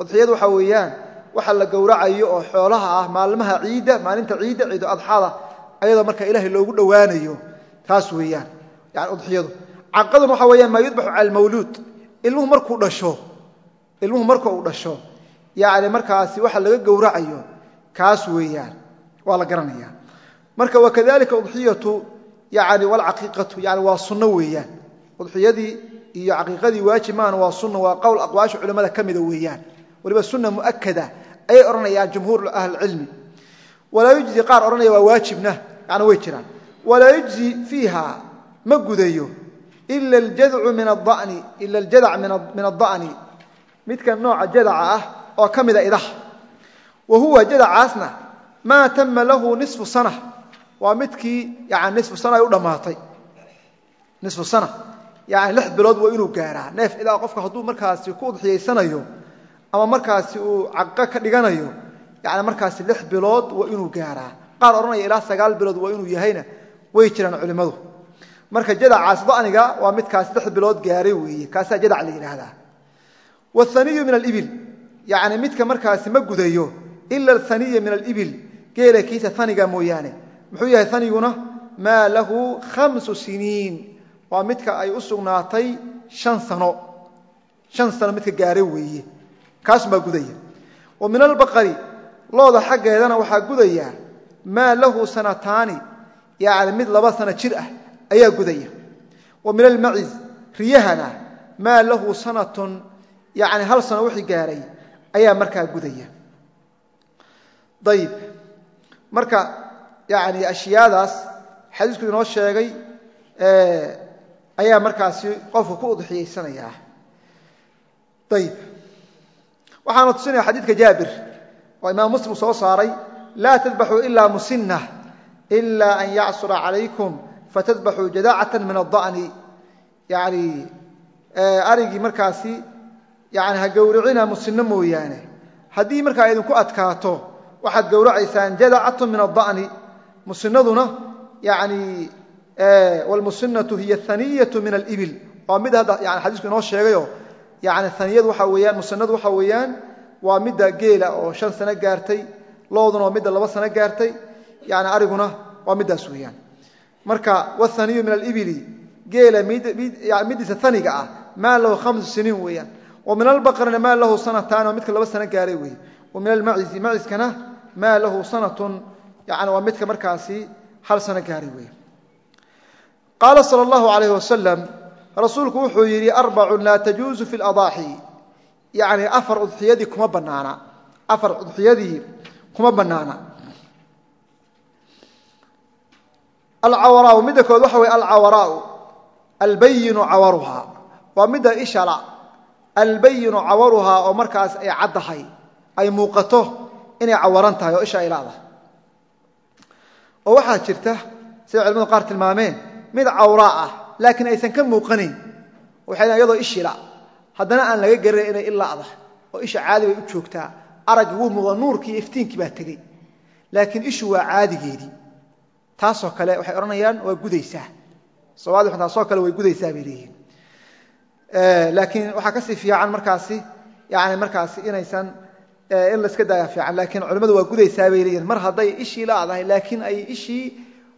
Udxiyadu waxaa weeyaan waxa la gowracayo oo xoolaha ah maalmaha ciidda maalinta ciidda ciidu adxada ayadoo marka taas weeyaan yani udxiyadu. Caqiiqaduna waxaa weeyaan maa yudbaxu cala almawluud ilmuhu markuu dhasho ilmuhu marka uu dhasho yani markaasi waxa laga gowracayo kaas weeyaan waa la garanaya marka wakadalika udxiyatu yani walcaqiiqatu yani waa sunno weeyaan. Udxiyadii iyo caqiiqadii waajib waa sunna waa qowl aqwaasha culimmada ka weeyaan. Waliba sunna mu'akada ayay odhanayaan jumhuur ahlilcilmi. Walaa yujzi qaar odhanaya waa waajibna yani way walaa yujzi fiiha ma gudayo ila adani aljadac min adda'ni. Midka nooca jadaca ah oo ka mida idaha. Wa huwa jadacaasna maa tama lahu nisfu sana. Waa midkii nisfu sana ay u dhammaatay. Nisfu sana. Yani lix bilood waa inuu gaaraa. Neef idaa qofka hadduu markaasi ku udxiyaysanayo ama markaasi uu caqiiqo ka dhiganayo yani markaasi lix bilood waa inuu gaaraa. Qaar odhanaya ilaa sagaal bilood waa inuu yahayna way jiraan culimmadu. Marka jadacaas daniga waa midkaas lix bilood gaaray weeye kaasaa jadac la yidhaahdaa. Waaniyu min alibil yani midka markaasi ma gudayo ila aaniya min alibil geela kiisa mooyaane. Muxuu yahay aniguna maa lahu khamsu siniin. Waa midka ay u sugnaatay an sano. Shan sano midka gaaray weeye. Kaasumbaa gudaya. Wa min albaqari looda xaggeedana waxaa gudaya maa lahu sanataani yani mid laba sano jir ah ayaa gudaya. Wa min almaciz riyahana maa lahu sanatun yani hal sano wixii gaaray ayaa markaa gudaya. Ayib marka yani ashyaadaas xadiisku inoo sheegay ayaa markaasi qofku ku udxiyaysanaya ayib waxaana tusinaya xadiidka jaabir oo imaam muslim soo saaray laa tadbaxuu ilaa musinna ila an yacsura calaykum fatadbaxuu jadaacata min ada'ni yani arigii markaasi yani ha gowricina musinno mooyaane haddii markaa idinku adkaato waxaad gowracaysaan jadacatu min ada'ni musinaduna yani wlmusinatu hiya haniyatu min alibil waa mid hadda yani xadiisku inoo sheegayo yani haniyadu waxa weeyaan musinadu waxa weeyaan waa midda geela oo shan sano gaartay looduna waa midda laba sano gaartay yani ariguna waa middaas weeyaan. Marka whaniyu min alibili geela middiisa haniga ah maa lahu khamsu siniin weeyaan. Wa min maa lahu sanataani waa midka laba sano gaaray weeye wa min maciskana maa lahu sanatun yani waa midka markaasi hal sano gaaray weeye qaala sal allahu alayh wasalam rasuulku wuxuu yidhi arbacun laa tajuusu fi ladaaxi yani afar udxiyadii kuma banaana afar udxiyadii kuma bannaana alcawaraau midda kood waxa weye alcawaraau albayinu cawaruhaa waa midda ishala. Albayinu cawaruhaa oo markaas ay caddahay ay muuqato inay cawaran tahay oo isha ay laadahay oo waxaa jirta siday culimadu qaar tilmaameen mid cawraa ah laakiin aysan ka muuqanayn waxay iyadoo ishila. Haddana aan laga garanayn inay ilaada oo isha caadi bay u joogtaa. Araggi wuu muuqda nuurkii iyo iftiinkii baa tegey. Laakiin ishu waa caadigeedii taasoo kale waxay odhanayaan waa gudaysaa. Soomaalida taasoo kale way gudaysaa bay leeyihiin. Laakiin waxaa ka sii fiican markaasi yani markaasi inaysan in la iska daaya fiican. Laakiin culimmadu waa gudaysaa bay leeyihiin mar hadday ishii laadahay laakiin ay ishii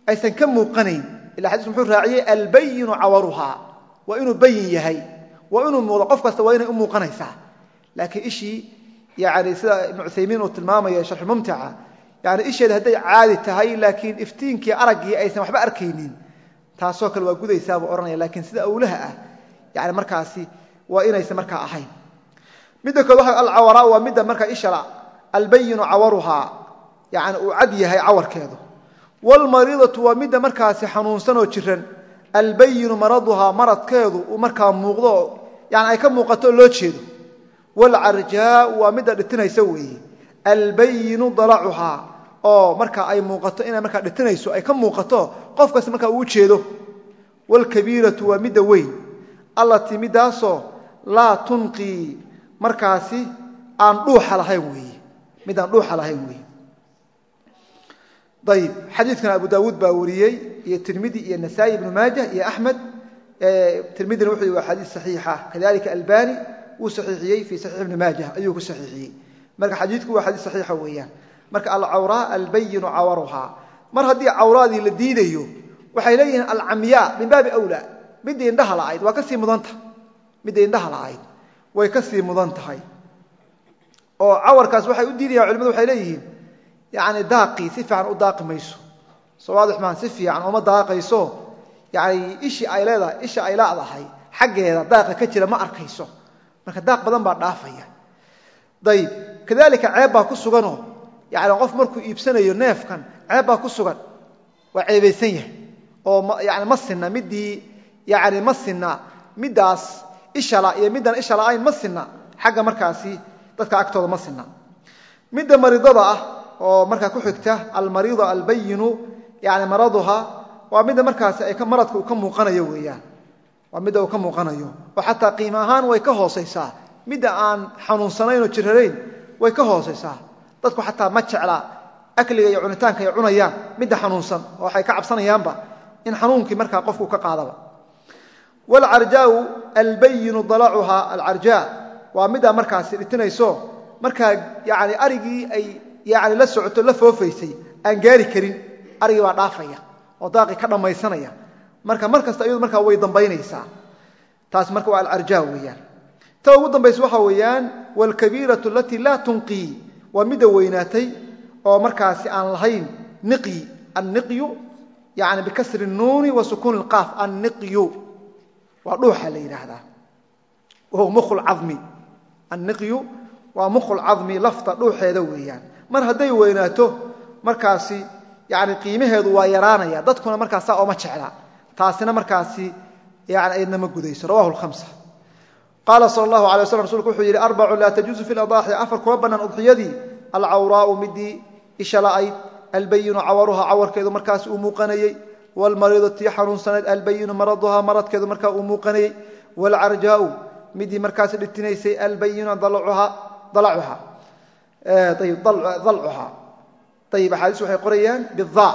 aysan ka muuqanayn. Ila xadiisku muxuu raaciyey albayinu cawaruhaa waa inuu bayin yahay. Waa inuu muuqdo. Qof kasta waa inay u muuqanaysaa. Laakiin ishii yani sida ibnu cuthaymiin uu tilmaamaya sharxumumtica yani isheeda hadday caadi tahay laakiin iftiinkii araggii aysan waxba arkaynin taasoo kale waa gudaysaa buu odhanaya laakiin sida awlaha ah yani markaasi waa inaysan markaa ahayn. Midda kood waa alcawaraa waa midda markaa ishala albayinu cawaruhaa yani uu cad yahay cawarkeedu. Wlmariidatu waa midda markaasi xanuunsan oo jiran albayinu maraduhaa maradkeedu uu markaa muuqdo yani ay ka muuqato oo loo jeedo. Wlcarjaau waa midda dhitinaysa weeye albayinu dalacuhaa oo marka ay muuqato inay markaa dhitinayso ay ka muuqato qof kasta markaa uu jeedo waalkabiiratu waa midda weyn allatii middaasoo laa tunqii markaasi aan dhuuxa lahayn weeye mid dhuuxa lahayn weeye ayib xadiidkan abu daawuud baa wariyey iyo tirmidi iyo nasaa-i ibnu maajah iyo axmed tirmidina wuxuu waa xadiis saxiixa kadalika albani wuu saxiixiyey fii saxiix ibni maajah ayuu ku saxiixiyey marka xadiidku waa xadiis saxiixa weeyaan. Marka alcawraa albayinu cawaruhaa mar haddii cawraadii la diidayo waxay leeyihiin alcamyaa min baabi awlaa. Midii indhaha la'ayd waa ka sii mudanta midii indhaha la'ayd way ka sii mudan tahay. Oo cawarkaas waxay u diidayaan culimadu waxay leeyihiin yani daaqii si fiican u daaqi mayso. Soo waadix maa si fiican uma daaqayso. Yani ishii ay leedahay isha ay laadahay xaggeeda daaqa ka jira ma arkayso. Marka daaq badan baa dhaafaya. Ayib kadalika ceeb baa ku suganoo yani qof markuu iibsanayo neefkan ceeb ku sugan. Waa ceebaysan yahay. Oo yani ma sinna midii yani ma sinna middaas ishala iyo middan isha la'ayn ma sinna. Xagga markaasi dadka agtooda ma sinna. Midda maridada ah oo markaa ku xigta almariida albayinu yani maraduha waa midda markaasi ay maradka uu ka muuqanayo weeyaan. Waa midda uu ka muuqanayo. Oo xataa qiimo ahaan way ka hoosaysaa. Midda aan xanuunsanayn oo jirarayn way ka hoosaysaa. Dadku xataa ma jecla akliga iyo cunitaanka ay cunayaan midda xanuunsan oo waxay ka cabsanayaanba in xanuunkii markaa qofku ka qaadaba. Wlcarjaau albayinu dalacuha alcarjaa waa middaa markaasi dhitinayso markaa yani arigii ay yani la socoto la foofaysay aan gaari karin arigii baa dhaafaya oo daaqii ka dhammaysanaya. Marka mar kasta iyadu markaa way dambaynaysaa. Taas marka waa alcarjaa weeyaan ta ugu dambaysa waxaa weeyaan waalkabiiratu alatii laa tunqii. Waa midda weynaatay oo markaasi aan lahayn niqyi. Anniqyu yani bikasri nuuni wa sukuuni anniqyu waa dhuuxa la yidhaahdaa wahuwa mukhu lcadmi anniqyu waa mukhu lcadmi lafta dhuuxeeda weeyaan. Mar hadday weynaato markaasi yani qiimaheedu waa yaraanaya. Dadkuna markaasaa ooma jecla. Taasina markaasi yani aydnama gudayso rawahu lhamsa qaala sal allahu alay waslam rsulku wuxuu yidhi arbacu laa tajuusu fi ladaaxi afar kuma bannaan udxiyadii alcawraau midii isha la'ayd albayinu cawaruha cawarkeedu markaas uu muuqanayey wlmariidu tii xanuunsanayd albayinu maraduhaa maradkeedu markaa uu muuqanayey wlcarjaau midii markaas dhitinaysay albayinu dalacuha dalcuha. Ayib axaadiis waxay qorayaan bida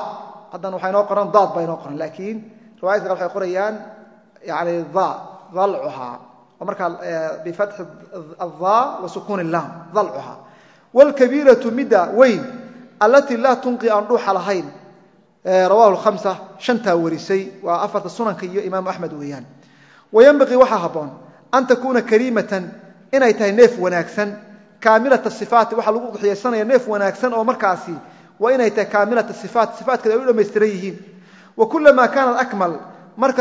haddana waxay noo qoran daad bay noo qoran laakiin riwayadka qal waxay qorayaan yani da dalcuha. oo markaa bifatxi ada wa sukuuni lam dalcuha. Wlkabiiratu midda weyn allatii laa tunqi aan dhuuxa lahayn rawahu hamsa shantaa warisay waa afarta sunanka iyo imaamu axmed weeyaan. Wayanbaqii waxaa habboon an takuuna kariimatan inay tahay neef wanaagsan kaamilata sifaati waxaa lagu udxiyaysanaya neef wanaagsan oo markaasi waa inay tahay kaamilata sifaat sifaatkeeda ay u dhammaystiran yihiin. Wa kulamaa kaanat akmal mar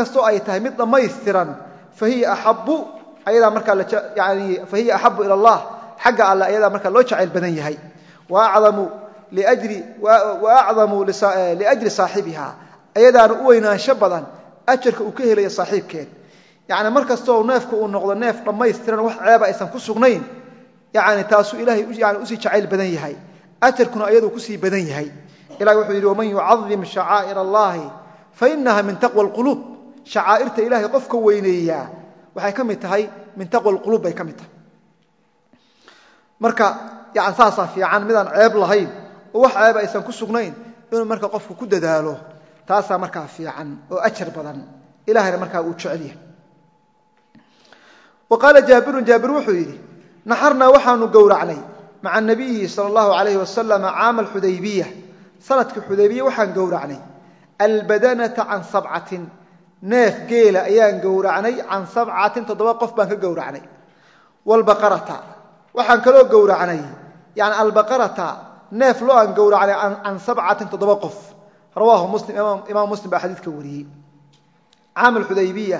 ayadaa markaa yani fahiya axabu ila allah xagga alle ayadaa markaa loo jacayl badan yahay. Wa acdamu acdamu liajri saaxibiha. Ayadaana u weynaansho badan ajarka uu ka helaya saaxiibkeed. Yani mar kastoo neefku uu noqdo neef dhammaystiran wax ceeba aysan ku sugnayn yani taasuu ilahay u sii jacayl badan yahay. Ajarkuna ayaduu ku sii badan yahay. Ilahi wuxuu yidhi waman yucadim shacaa'ir allahi fainaha min taqwa lquluub shacaa'irta ilahay qofka weyneeyaa waxay ka mid tahay min taqwa lquluub bay ka mid tahay. Marka yani saasaa fiican midaan ceeb lahayn oo wax ceeba aysan ku sugnayn inuu marka qofku ku dadaalo taasaa markaa fiican oo ajar badan. Ilahayna markaa uu jecel yahay. Wa qaala jaabirun jaabir wuxuu yidhi naxarnaa waxaanu gowracnay maca nabiyi sala allahu alayhi wasalam caama alxudaybiya sannadkii xudaybiya waxaan gowracnay albadanata can sabcatin neef geela ayaan gowracnay can sabcatin toddoba qof baan ka gowracnay. Wlbaqarata waxaan kaloo gowracnay. Yani albaqarata neef loo aan gowracnay can sabcatin toddoba qof. Rawaahu muslim imaam muslim baa xadiidka wariyey. Caam alxudaybiya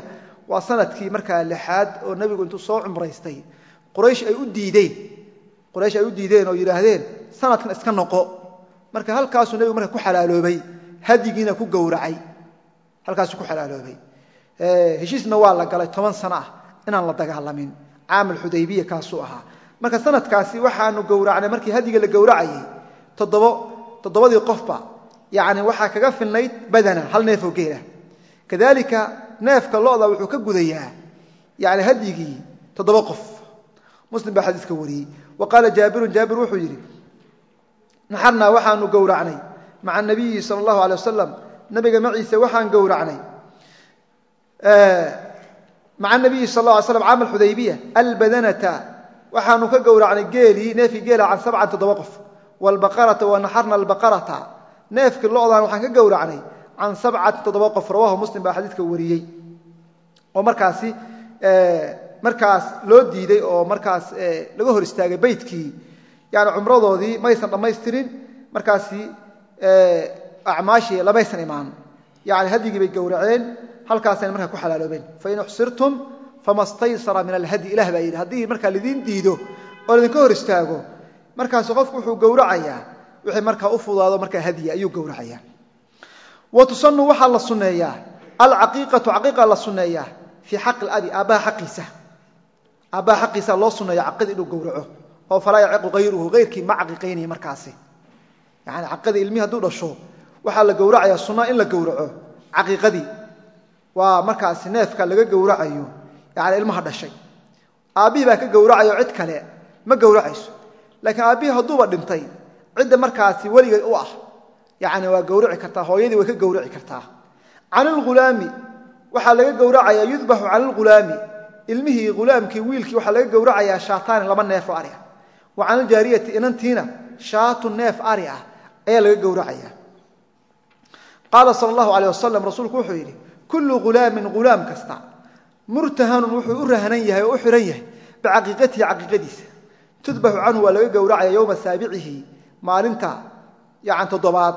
waa sannadkii markaa lixaad oo nebigu intuu soo cumraystay quraysh ay u diideen. Quraysh ay u diideen oo yidhaahdeen sanadkan iska noqo. Marka halkaasuu nebigu marka ku xalaaloobay hadyigiina ku gowracay halkaasuu ku xalaaloobay heshiisna waa la galay toban sano ah inaan la dagaalamin. Caam alxudaybiya kaasuu ahaa. Marka sanadkaasi waxaanu gowracnay markii hadyiga la gowracayay toddobadii qofba yani waxaa kaga filnayd badana hal neefoo geela. Kadalika neefka loda wuxuu ka gudayaa yani hadyigii toddoba qof. Muslim baa xadiiska wariyey. Wa qaala jaabirun jaabir wuxuu yidhi naxarnaa waxaanu gowracnay maca nabiyi sala allahu alay wasalam nabiga maciise waxaan gowracnay. Maca nabiyi sal la slam caama alxudaybiya albadanata waxaanu ka gowracnay geelii neefkii geela can sabcan toddoba qof. Waalbaqarata wa naxarna albaqarata. Neefkii lodaan waxaan ka gowracnay can sabcati toddoba qof rawahu muslim baa xadiiska wariyey. Oo markaasi markaas loo diiday oo markaas laga hor istaagay beytkii. Yani cumradoodii maysan dhammaystirin markaasi acmaashii lamaysan imaan yani hadyigii bay gowraceen halkaasayna markaa ku xalaaloobeen fain uxsirtum fama staysara min alhadyi ilah baa yidhi haddii markaa lidiin diido oo laydinka hor istaago markaasu qofku wuxuu gowracayaa wixii markaa u fudaado markaa hadyi ayuu gowracayaa wa tusanu waxaa la sunneeyaa alcaqiiqatu caqiiqa la sunneeyaa fii xaqi labi aabbaha xaqiisa aabbaha xaqiisa loo sunneeya caqida inuu gowraco oo falaa yaciqu hayruhu hayrkii ma caqiiqaynaya markaasi yani caqida ilmihi hadduu dhasho waxaa la gowracayaa sunna in la gowraco caqiiqadii. Waa markaasi neefka laga gowracayo yani ilmaha dhashay. Aabbihii baa ka gowracayo cid kale ma gowracayso. Laakiin aabbihii hadduuba dhintay cidda markaasi weligeed u ah. Yani waa gowraci kartaa hooyadii way ka gowraci kartaa. Can ilghulaami waxaa laga gowracayaa yudbaxu can ilghulaami ilmihii hulaamkii wiilkii waxaa laga gowracayaa shaataani laba neef oo ari ah. Wa can iljaariyati inantiina shaatu neef ari ah ayaa laga gowracaya qaala sal allahu aleyh wasalam rasuulku wuxuu yidhi kullu hulaamin hulaam kasta murtahanun wuxuu u rahnan yahay oo u xihan yahay bicaqiiqatihi caqiiqadiisa tudbaxu canhu waa laga gowracaya yowma saabicihi maalinta yani toddobaad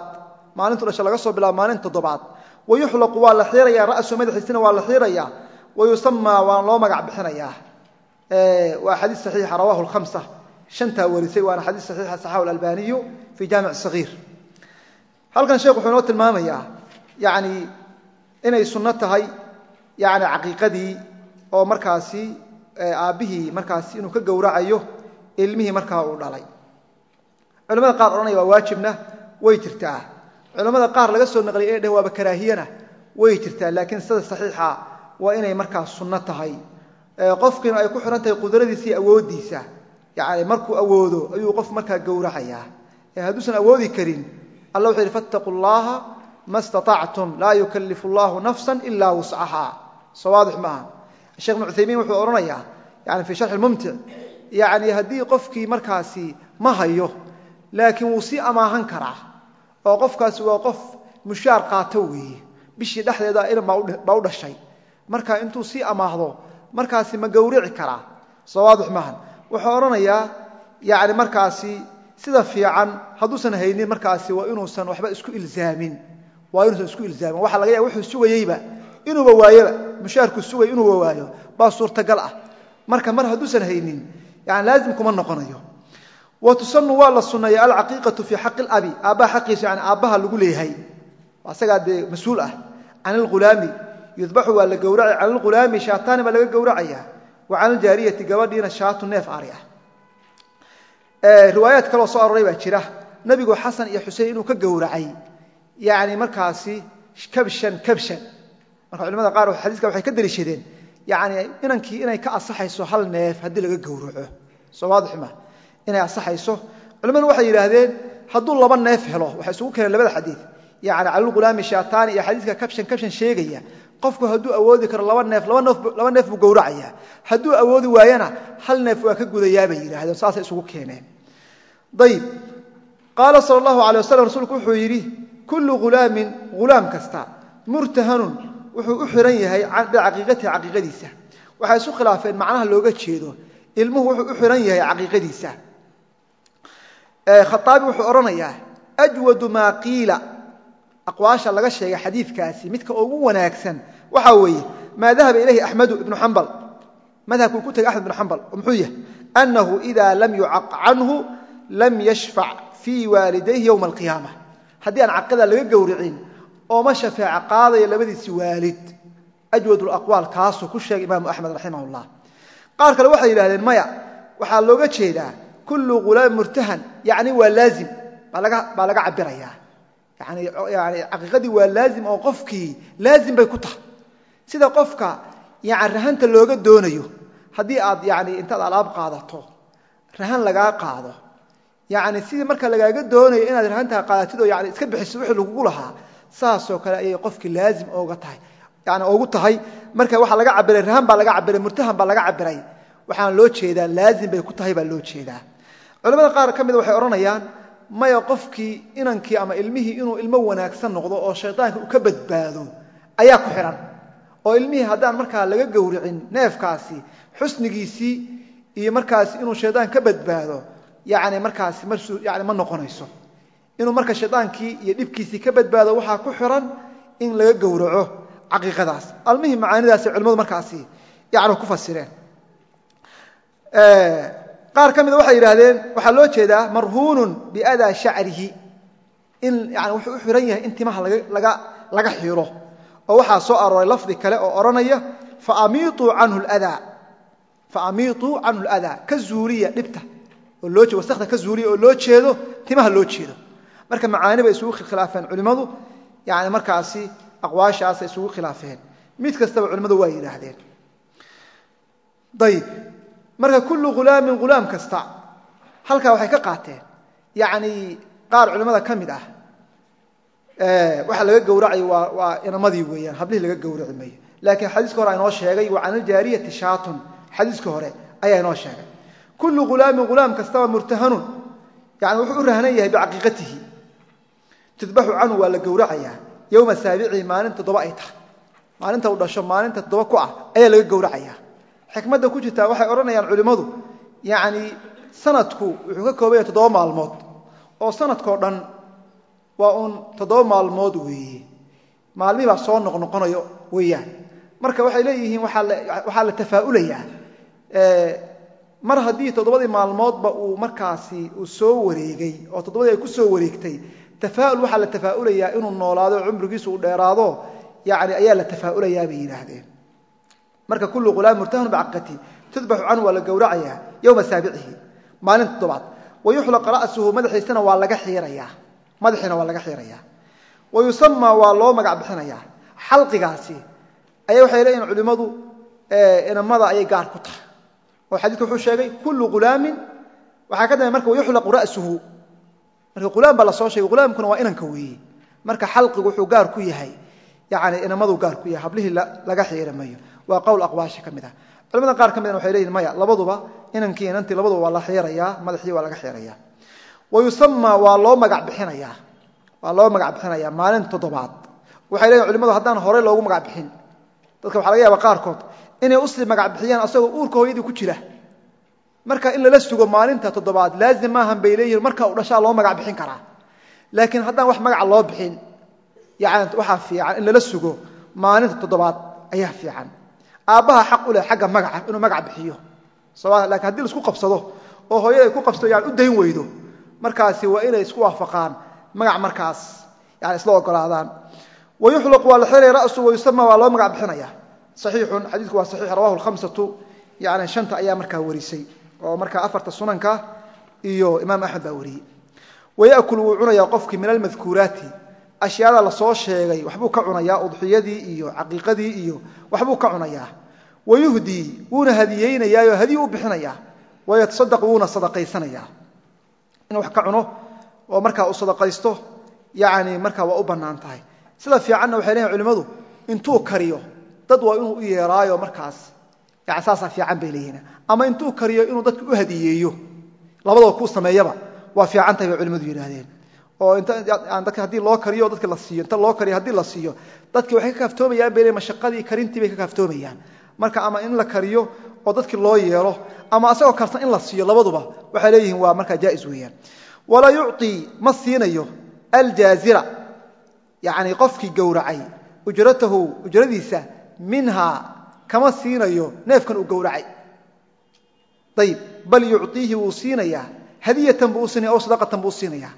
maalintu dhasha laga soo bilaabo maalinta toddobaad wayuxlaqu waa la xiiraya ra'su madaxiisina waa la xiiraya wayusamaa waa loo magac bixinayaa waa xadiis saxiixa rawahu lhamsa shantaa warisay waana xadiis saxiixa saxahu alalbaniyu fii jaamic sagiir halkan sheekh wuxuu inoo tilmaamayaa yani inay sunno tahay yani caqiiqadii oo markaasi aabbihii markaasi inuu ka gowracayo ilmihii markaa uu dhalay. Culamada qaar odhanaya waa waajibna way jirtaa. Culamada qaar laga soo naqliyay inay dheh waaba karaahiyana way jirtaa. Laakiin sida saxiixa waa inay markaa sunno tahay. Qofkiina ay ku xihan tahay qudradiisa iyo awooddiisa. Yani markuu awoodo ayuu qof markaa gowracayaa. Hadduusan awoodi karin alla wuxuu yidhi fattaquu llaha ma staطactum laa yukalifu llahu nafsa ila wuscaha soo waadix maaha sheekh ibnu cuthaymiin wuxuu odhanayaa yani fii sharxi mumtic yani haddii qofkii markaasi ma hayo laakiin wuu sii amaahan karaa oo qofkaasi waa qof mushaar qaato weeye. Bishii dhexdeeda inan baa u dhashay. Marka intuu sii amaahdo markaasi ma gowrici karaa. Soo waadix maaha wuxuu odhanayaa yani markaasi sida fiican hadduusan haynin markaasi waa inuusan waxba isku ilzaamin. Waa inuusan isku ilzaamin. Waxa laga yaaba wuxuu sugayeyba. Inuuba waayoba mushaarku sugay inuuba waayo. Baa suurtagal ah. Marka mar hadduusan haynin yani laazim kuma noqonayo. Wa tusanu waa la sunneeya alcaqiiqatu fii xaqi labi aabbaha xaqiisa yani aabbaha lagu leeyahay. Asagaa dee mas'uul ah. Can ilghulaami yudbaxu waa la gowraca can ilghulaami shaataani baa laga gowracaya wa can iljaariyati gabadhiina shaatu neef ari ah riwaayaad kaloo soo aroray baa jira. Nebigu xasan iyo xusein inuu ka gowracay. Yani markaasi kabshan kabshan. Marka culimada qaar xadiiska waxay ka daliishadeen. Yani inankii inay ka asaxayso hal neef haddii laga gowraco. Soo waadixma inay asaxayso culimmadu waxay yidhaahdeen hadduu laba neef helo waxay isugu keeneen labada xadiid. Yani calilghulaami shaataani iyo xadiiska kabshan kabshan sheegaya qofku hadduu awoodi karo laba neef laba neef buu gowracaya. Hadduu awoodi waayana hal neef waa ka gudayaa bay yidhahdeen saasay isugu keeneen ayib qaala sal allahu alay wasalam rasuulku wuxuu yidhi kullu hulaamin hulaam kasta murtahanun wuxuu u xihan yahay bicaqiiqatihi caqiiqadiisa. Waxay isu khilaafeen macnaha looga jeedo ilmuhu wuxuu u xihan yahay caqiiqadiisa. Khaaabi wuxuu odhanayaa ajwadu maa qiila. Aqwaasha laga sheegay xadiidkaasi midka ugu wanaagsan weeye maa dahaba ilayhi axmedu ibnu xambal madhabkuu ku tegay axmed ibnu xambal oo muxuu annahu ida lam yucaq canhu lam yashfac fii waalidayhi yowma alqiyaama haddii aan caqida laga gowricin ooma shafeeco qaadaya labadiisi waalid ajwad aqwaal kaasuu ku sheegay imaamu axmed raximah llah qaar kale waxay yidhahdeen maya waxaa looga jeedaa kullu ghulaam murtahan yani waa laazim baa laga cabirayaa yani caqiiqadii waa laazim oo qofkii laazim bay ku tahay. Sida qofka yani rahanta looga doonayo haddii aad yani intaad alaab qaadato rahan lagaa qaado yani sidii marka lagaaga doonayo inaad rahantaa qaadatid oo yani iska bixiso wixii lagugu lahaa saasoo kale ayay qofkii laazim ooga tahay. Yani oogu tahay. Marka waxaa laga cabiray rahan baa laga cabiray murtahan baa laga cabiray. Waxaan loo jeedaa laazim bay ku tahay baa loo jeedaa. Culamada qaar ka mida waxay odhanayaan maya qofkii inankii ama ilmihii inuu ilmo wanaagsan noqdo oo shaydaanka uu ka badbaado ayaa ku xidhan oo ilmihii haddaan markaa laga gowricin neefkaasi xusnigiisii iyo markaasi inuu shaydaan ka badbaado yani markaasi yani ma noqonayso. Inuu marka shaydaankii iyo dhibkiisii ka badbaado waxaa ku xiran in laga gowraco caqiiqadaas. Almihii macaanidaasi culimmadu markaasi yani ku fasireen. Qaar ka mida waxay yidhaahdeen waxaa loo jeedaa marhuunun biadaa shacrihi. In yani wuxuu u xiran yahay in timaha laga xiro. Oo waxaa soo arooray lafdi kale oo odhanaya faamiituu canhu ladaa ka zuuriya dhibta wasakda ka zuuriya oo loo jeedo timaha loo jeedo. Marka macaani bay isugu khilaafeen culimmadu yani markaasi aqwaashaasay isugu khilaafeen. Mid kastaba culimmadu waa yidhaahdeen. Ayib marka kullu hulaamin hulaam kasta halkaa waxay ka qaateen. Yani qaar culimmada ka mid ah waxa laga gowracay waa inamadii weeyaan hablihii laga gowraci mayo laakiin xadiiska hore inoo sheegay wa can iljaariyati shaatun. Xadiiska hore ayaa inoo sheegay kullu hulaamin hulaam kastaba murtahanun. Yani wuxuu u rahnan yahay bicaqiiqatihi tudbaxu canhu waa la gowracayaa. Yowma saabicihi maalin toddoba ay tahay. Maalinta uu dhasho maalinta toddoba ku ah ayaa laga gowracayaa. Xikmadda ku jirtaa waxay odhanayaan culimmadu yani sanadku wuxuu ka kooban yahay toddoba maalmood. Oo sanadkao dhan waa uun toddoba maalmood weeye. Maalmihii baa soo noqnoqonayo weeyaan. Marka waxay leeyihiin waxaa la tafaa'ulayaa mar haddii toddobadii maalmoodba uu markaasi soo wareegay oo toddobadii ay ku soo wareegtay tafaa'ul waxaa la tafaa'ulayaa inuu noolaado cumrigiisu uu dheeraado yani ayaa la tafaa'ulayaa bay yidhaahdeen. Marka kullu hulaam murtahan bicaqiqatihi tudbaxu canhu waa la gowracayaa yowma saabicihi maalinta toddobaad. Wayuxlaq ra'suhu madaxiisana waa laga xiirayaa madaxiina waa laga xiirayaa. Wa yusamaa waa loo magac bixinayaa. Xalqigaasi ayaa waxay leeyihiin culimmadu inamada ayay gaar ku tahay oo xadiidku wuxuu sheegay kullu hulaamin waxaa ka dambe marka wayuxlaqu ra'suhu. Marka hulaam baa la soo sheegay hulaamkuna waa inanka weeye. Marka xalqigu wuxuu gaar ku yahay yani inamaduu gaar ku yahay hablihii laga xiiri mayo waa qowl aqwaasha ka mid ah. Culamada qaar ka midna waxay leeyihiin maya labaduba inankii inantii labaduba waa la xiirayaa madaxii waa laga xiirayaa wa yusamaa waa loo magac bixinayaa. Waa loo magac bixinayaa maalinta toddobaad. Waxay leeyihiin culimadu haddaan horey loogu magac bixin dadka waxaa laga yaaba qaarkood inay u sii magac bixiyaan asagoo uurka hooyadii ku jira. Marka in lala sugo maalinta toddobaad laazim maahan bay leeyihiin marka uu dhashaa loo magac bixin karaa. Laakiin haddaan wax magaca loo bixin yani waxaa fiican in lala sugo maalinta toddobaad ayaa fiican. Aabbaha xaq u leh xagga magaca inuu magac bixiyo. Lakin haddii la isku qabsado oo hooyada ku qabsato yani u dayn weydo markaasi waa inay isku waafaqaan magac markaas yani isla ogolaadaan wayuxlaqu waa la xiraya ra'su wayusama waa loo magac bixinaya saxiixun xadiidku waa saxiix rawahu lkhamsatu yani shanta ayaa markaa warisay oo markaa afarta sunanka iyo imaam axmed baa wariyey. Wayakul wuu cunayaa qofkii min almadkuuraati ashyaada la soo sheegay waxbuu ka cunayaa udxiyadii iyo caqiiqadii iyo waxbuu ka cunayaa. Wayuhdii wuuna hadiyeynayaao hadiy u bixinayaa wayatasadaq wuuna sadaqaysanayaa. Inuu wax ka cuno oo markaa uu sadaqaysto yani markaa waa u bannaan tahay. Sida fiicanna waxay leeyihiin culimmadu intuu dad waa inuu u yeeraayo markaas. Saasaa fiican bay leeyihiin ama intuu kariyo inuu dadka u hadiyeeyo. Labadoo kuu sameeyaba waa fiican tahay bay culimmadu yidhaahdeen. Oo dadka haddii loo kariyo dadki la siiyo inta loo kariyo haddii la siiyo dadki waxay ka kaaftoomayaan bay mashaqadii karintii bay ka kaaftoomayaan marka ama in la kariyo oo dadkii loo yeelo ama asagoo karsan in la siiyo labaduba waxay leeyihiin waa markaa jaais weeyaan. Walaa yucطii ma siinayo aljaazira. Yani qofkii gowracay ujratahu ujradiisa minhaa kama siinayo neefkan uu gowracay. Ayib bal yucطiihi wuu siinayaa. Hadiyatan buu u siinaya o sadaqatan buu u siinaya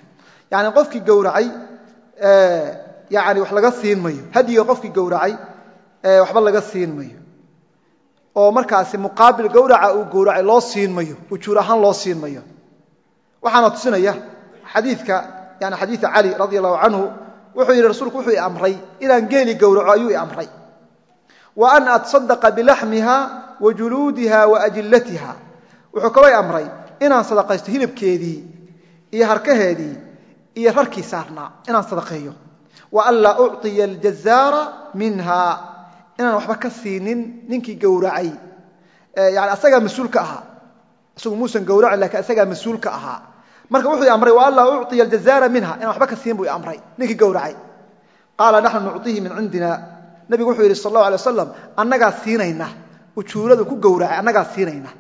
yani qofkii gowracay yani wax laga siin mayo. Hadiga qofkii gowracay waxba laga markaasi muqaabil gowraca uu gowracay loo siin ujuur ahaan loo siin mayo. Tusinaya xadiika yani xadiia cali radi allahu wuxuu yidhi rasuulku wuxuu amray. Inaan geeli gowraco ayuu amray wa an adsadaqa bilaxmiha wa juluudiha wa ajillatiha. Wuxuu kaloo amray inaan sadaqaysto hilibkeedii iyo harkaheedii iyo rarkii saarnaa inaan sadaqeeyo. Wa anlaa ucطiya aljazaara minha. Inaan waxba ka siinin ninkii gowracay yani asagaa mas'uul ka ahaa. Isagu muusan gowracin lakiin asagaa mas'uul ka ahaa. Marka wuxuu amray wa anlaa uciya aljazaara minha. Inaan waxba ka siin buu amray ninkii gowracay. Qaala naxnu nabigu wuxuu yidhi sal allahu alay annagaa siinayna ujuuradu ku gowraca annagaa siinayna.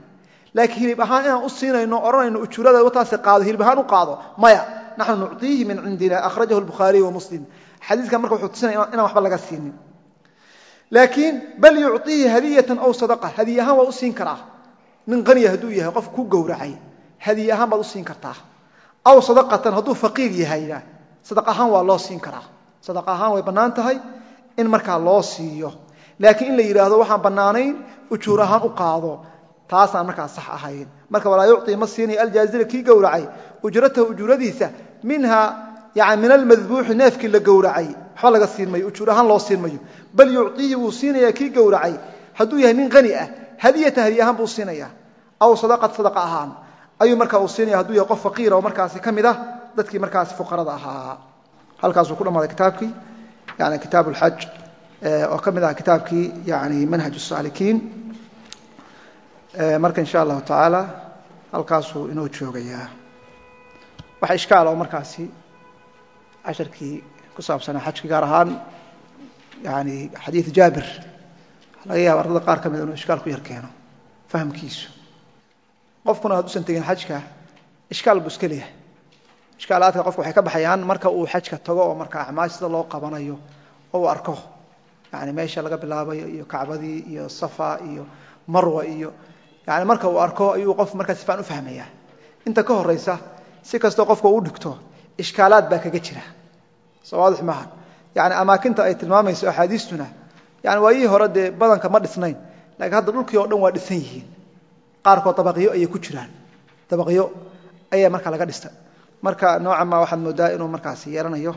Laakiin hilib ahaan inaan u siinayno odhanayno ujuurada wataas aado hilib ahaan u qaado maya. Naxnu nuctiihi min cindina akhrajahu bukhaariy wa muslim. Marka wuxuu tusinaya inaan waxba laga siinin. Laakiin bal yuciihi hadiyatan aw sadaqa hadiy ahaan waa u siin karaa. Nin qaniya ah hadduu yahay qof ku gowracay hadiy ahaan baad u siin kartaa. Aw sadaqatan hadduu faqiir yahayna sadaq ahaan waa loo siin karaa. Sadaqa ahaan way bannaan tahay in markaa loo siiyo. Laakiin in la yidhaahdo waxaan bannaanayn ujuur ahaan u qaado. Taasaan markaa sax ahayn. Marka walaa yucطii ma siinaya aljaazira kii gowracay ujratahu ujuradiisa minha min almadbuuxi neefkii la gowracay. Waxba laga siin mayo ujuur ahaan loo siin mayo bal yucطiihi wuu siinaya kii gowracay. Hadduu yahay nin qani ah hadiyatan hadiy ahaan buu siinaya aw sadaqat sadaqa ahaan. Ayuu markaa uu siinaya hadduu yahay qof faqiira oo markaasi ka mid ah dadkii markaasi fuqarada ahaa. Halkaasuu ku dhammaaday kitaabkii yani kitaab اlxaj oo ka mid ah kitaabkii yani manhaj الsaalikiin marka insha allahu tacaala halkaasuu inoo joogayaa waxa ishkaal oo markaasi casharkii ku saabsanaa xajki gaar ahaan yani xadiid jaabir laga yaaba ardada qaar ka mid inuu ishkaal ku yar keeno fahamkiisu qofkuna hadduusan tegin xajka ishkaal buu iska leeyahay ishkaalaadka qofka waxay ka baxayaan marka uu xajka tago oo marka acmaal sida loo qabanayo oo uu arko yani meesha laga bilaabayo iyo kacbadii iyo safa iyo marwa iyo yani marka uu arko ayuu qof markaa si fiican u fahmaya. Inta ka horeysa si kastoo qofka u dhigto ishkaalaad baa kaga jira. Soo waadix yani amaakinta ay tilmaamayso axaadiistuna yani waayihii hore dee badanka ma dhisnayn laakiin hadda dhulkii oo dhan waa dhisan yihiin. Qaarkood dabaqyo ayay ku jiraan. Dabaqyo ayaa markaa laga dhista marka nooca ma waxaad moodaa inuu markaasi yeelanayo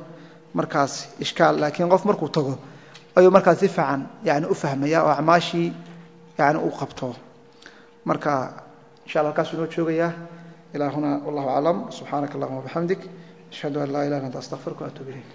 markaas ishkaal laakiin qof markuu tago ayuu markaas si fiican yani u fahmaya oo acmaashii yani uu qabto. Marka insha alla halkaasuu inoo joogayaa. Ilaa huna wallahu aclam. Subxaanaka allahuma wabixamdik ashhadu an laa ilaha illa anta astaqfiruka waatuub ilayk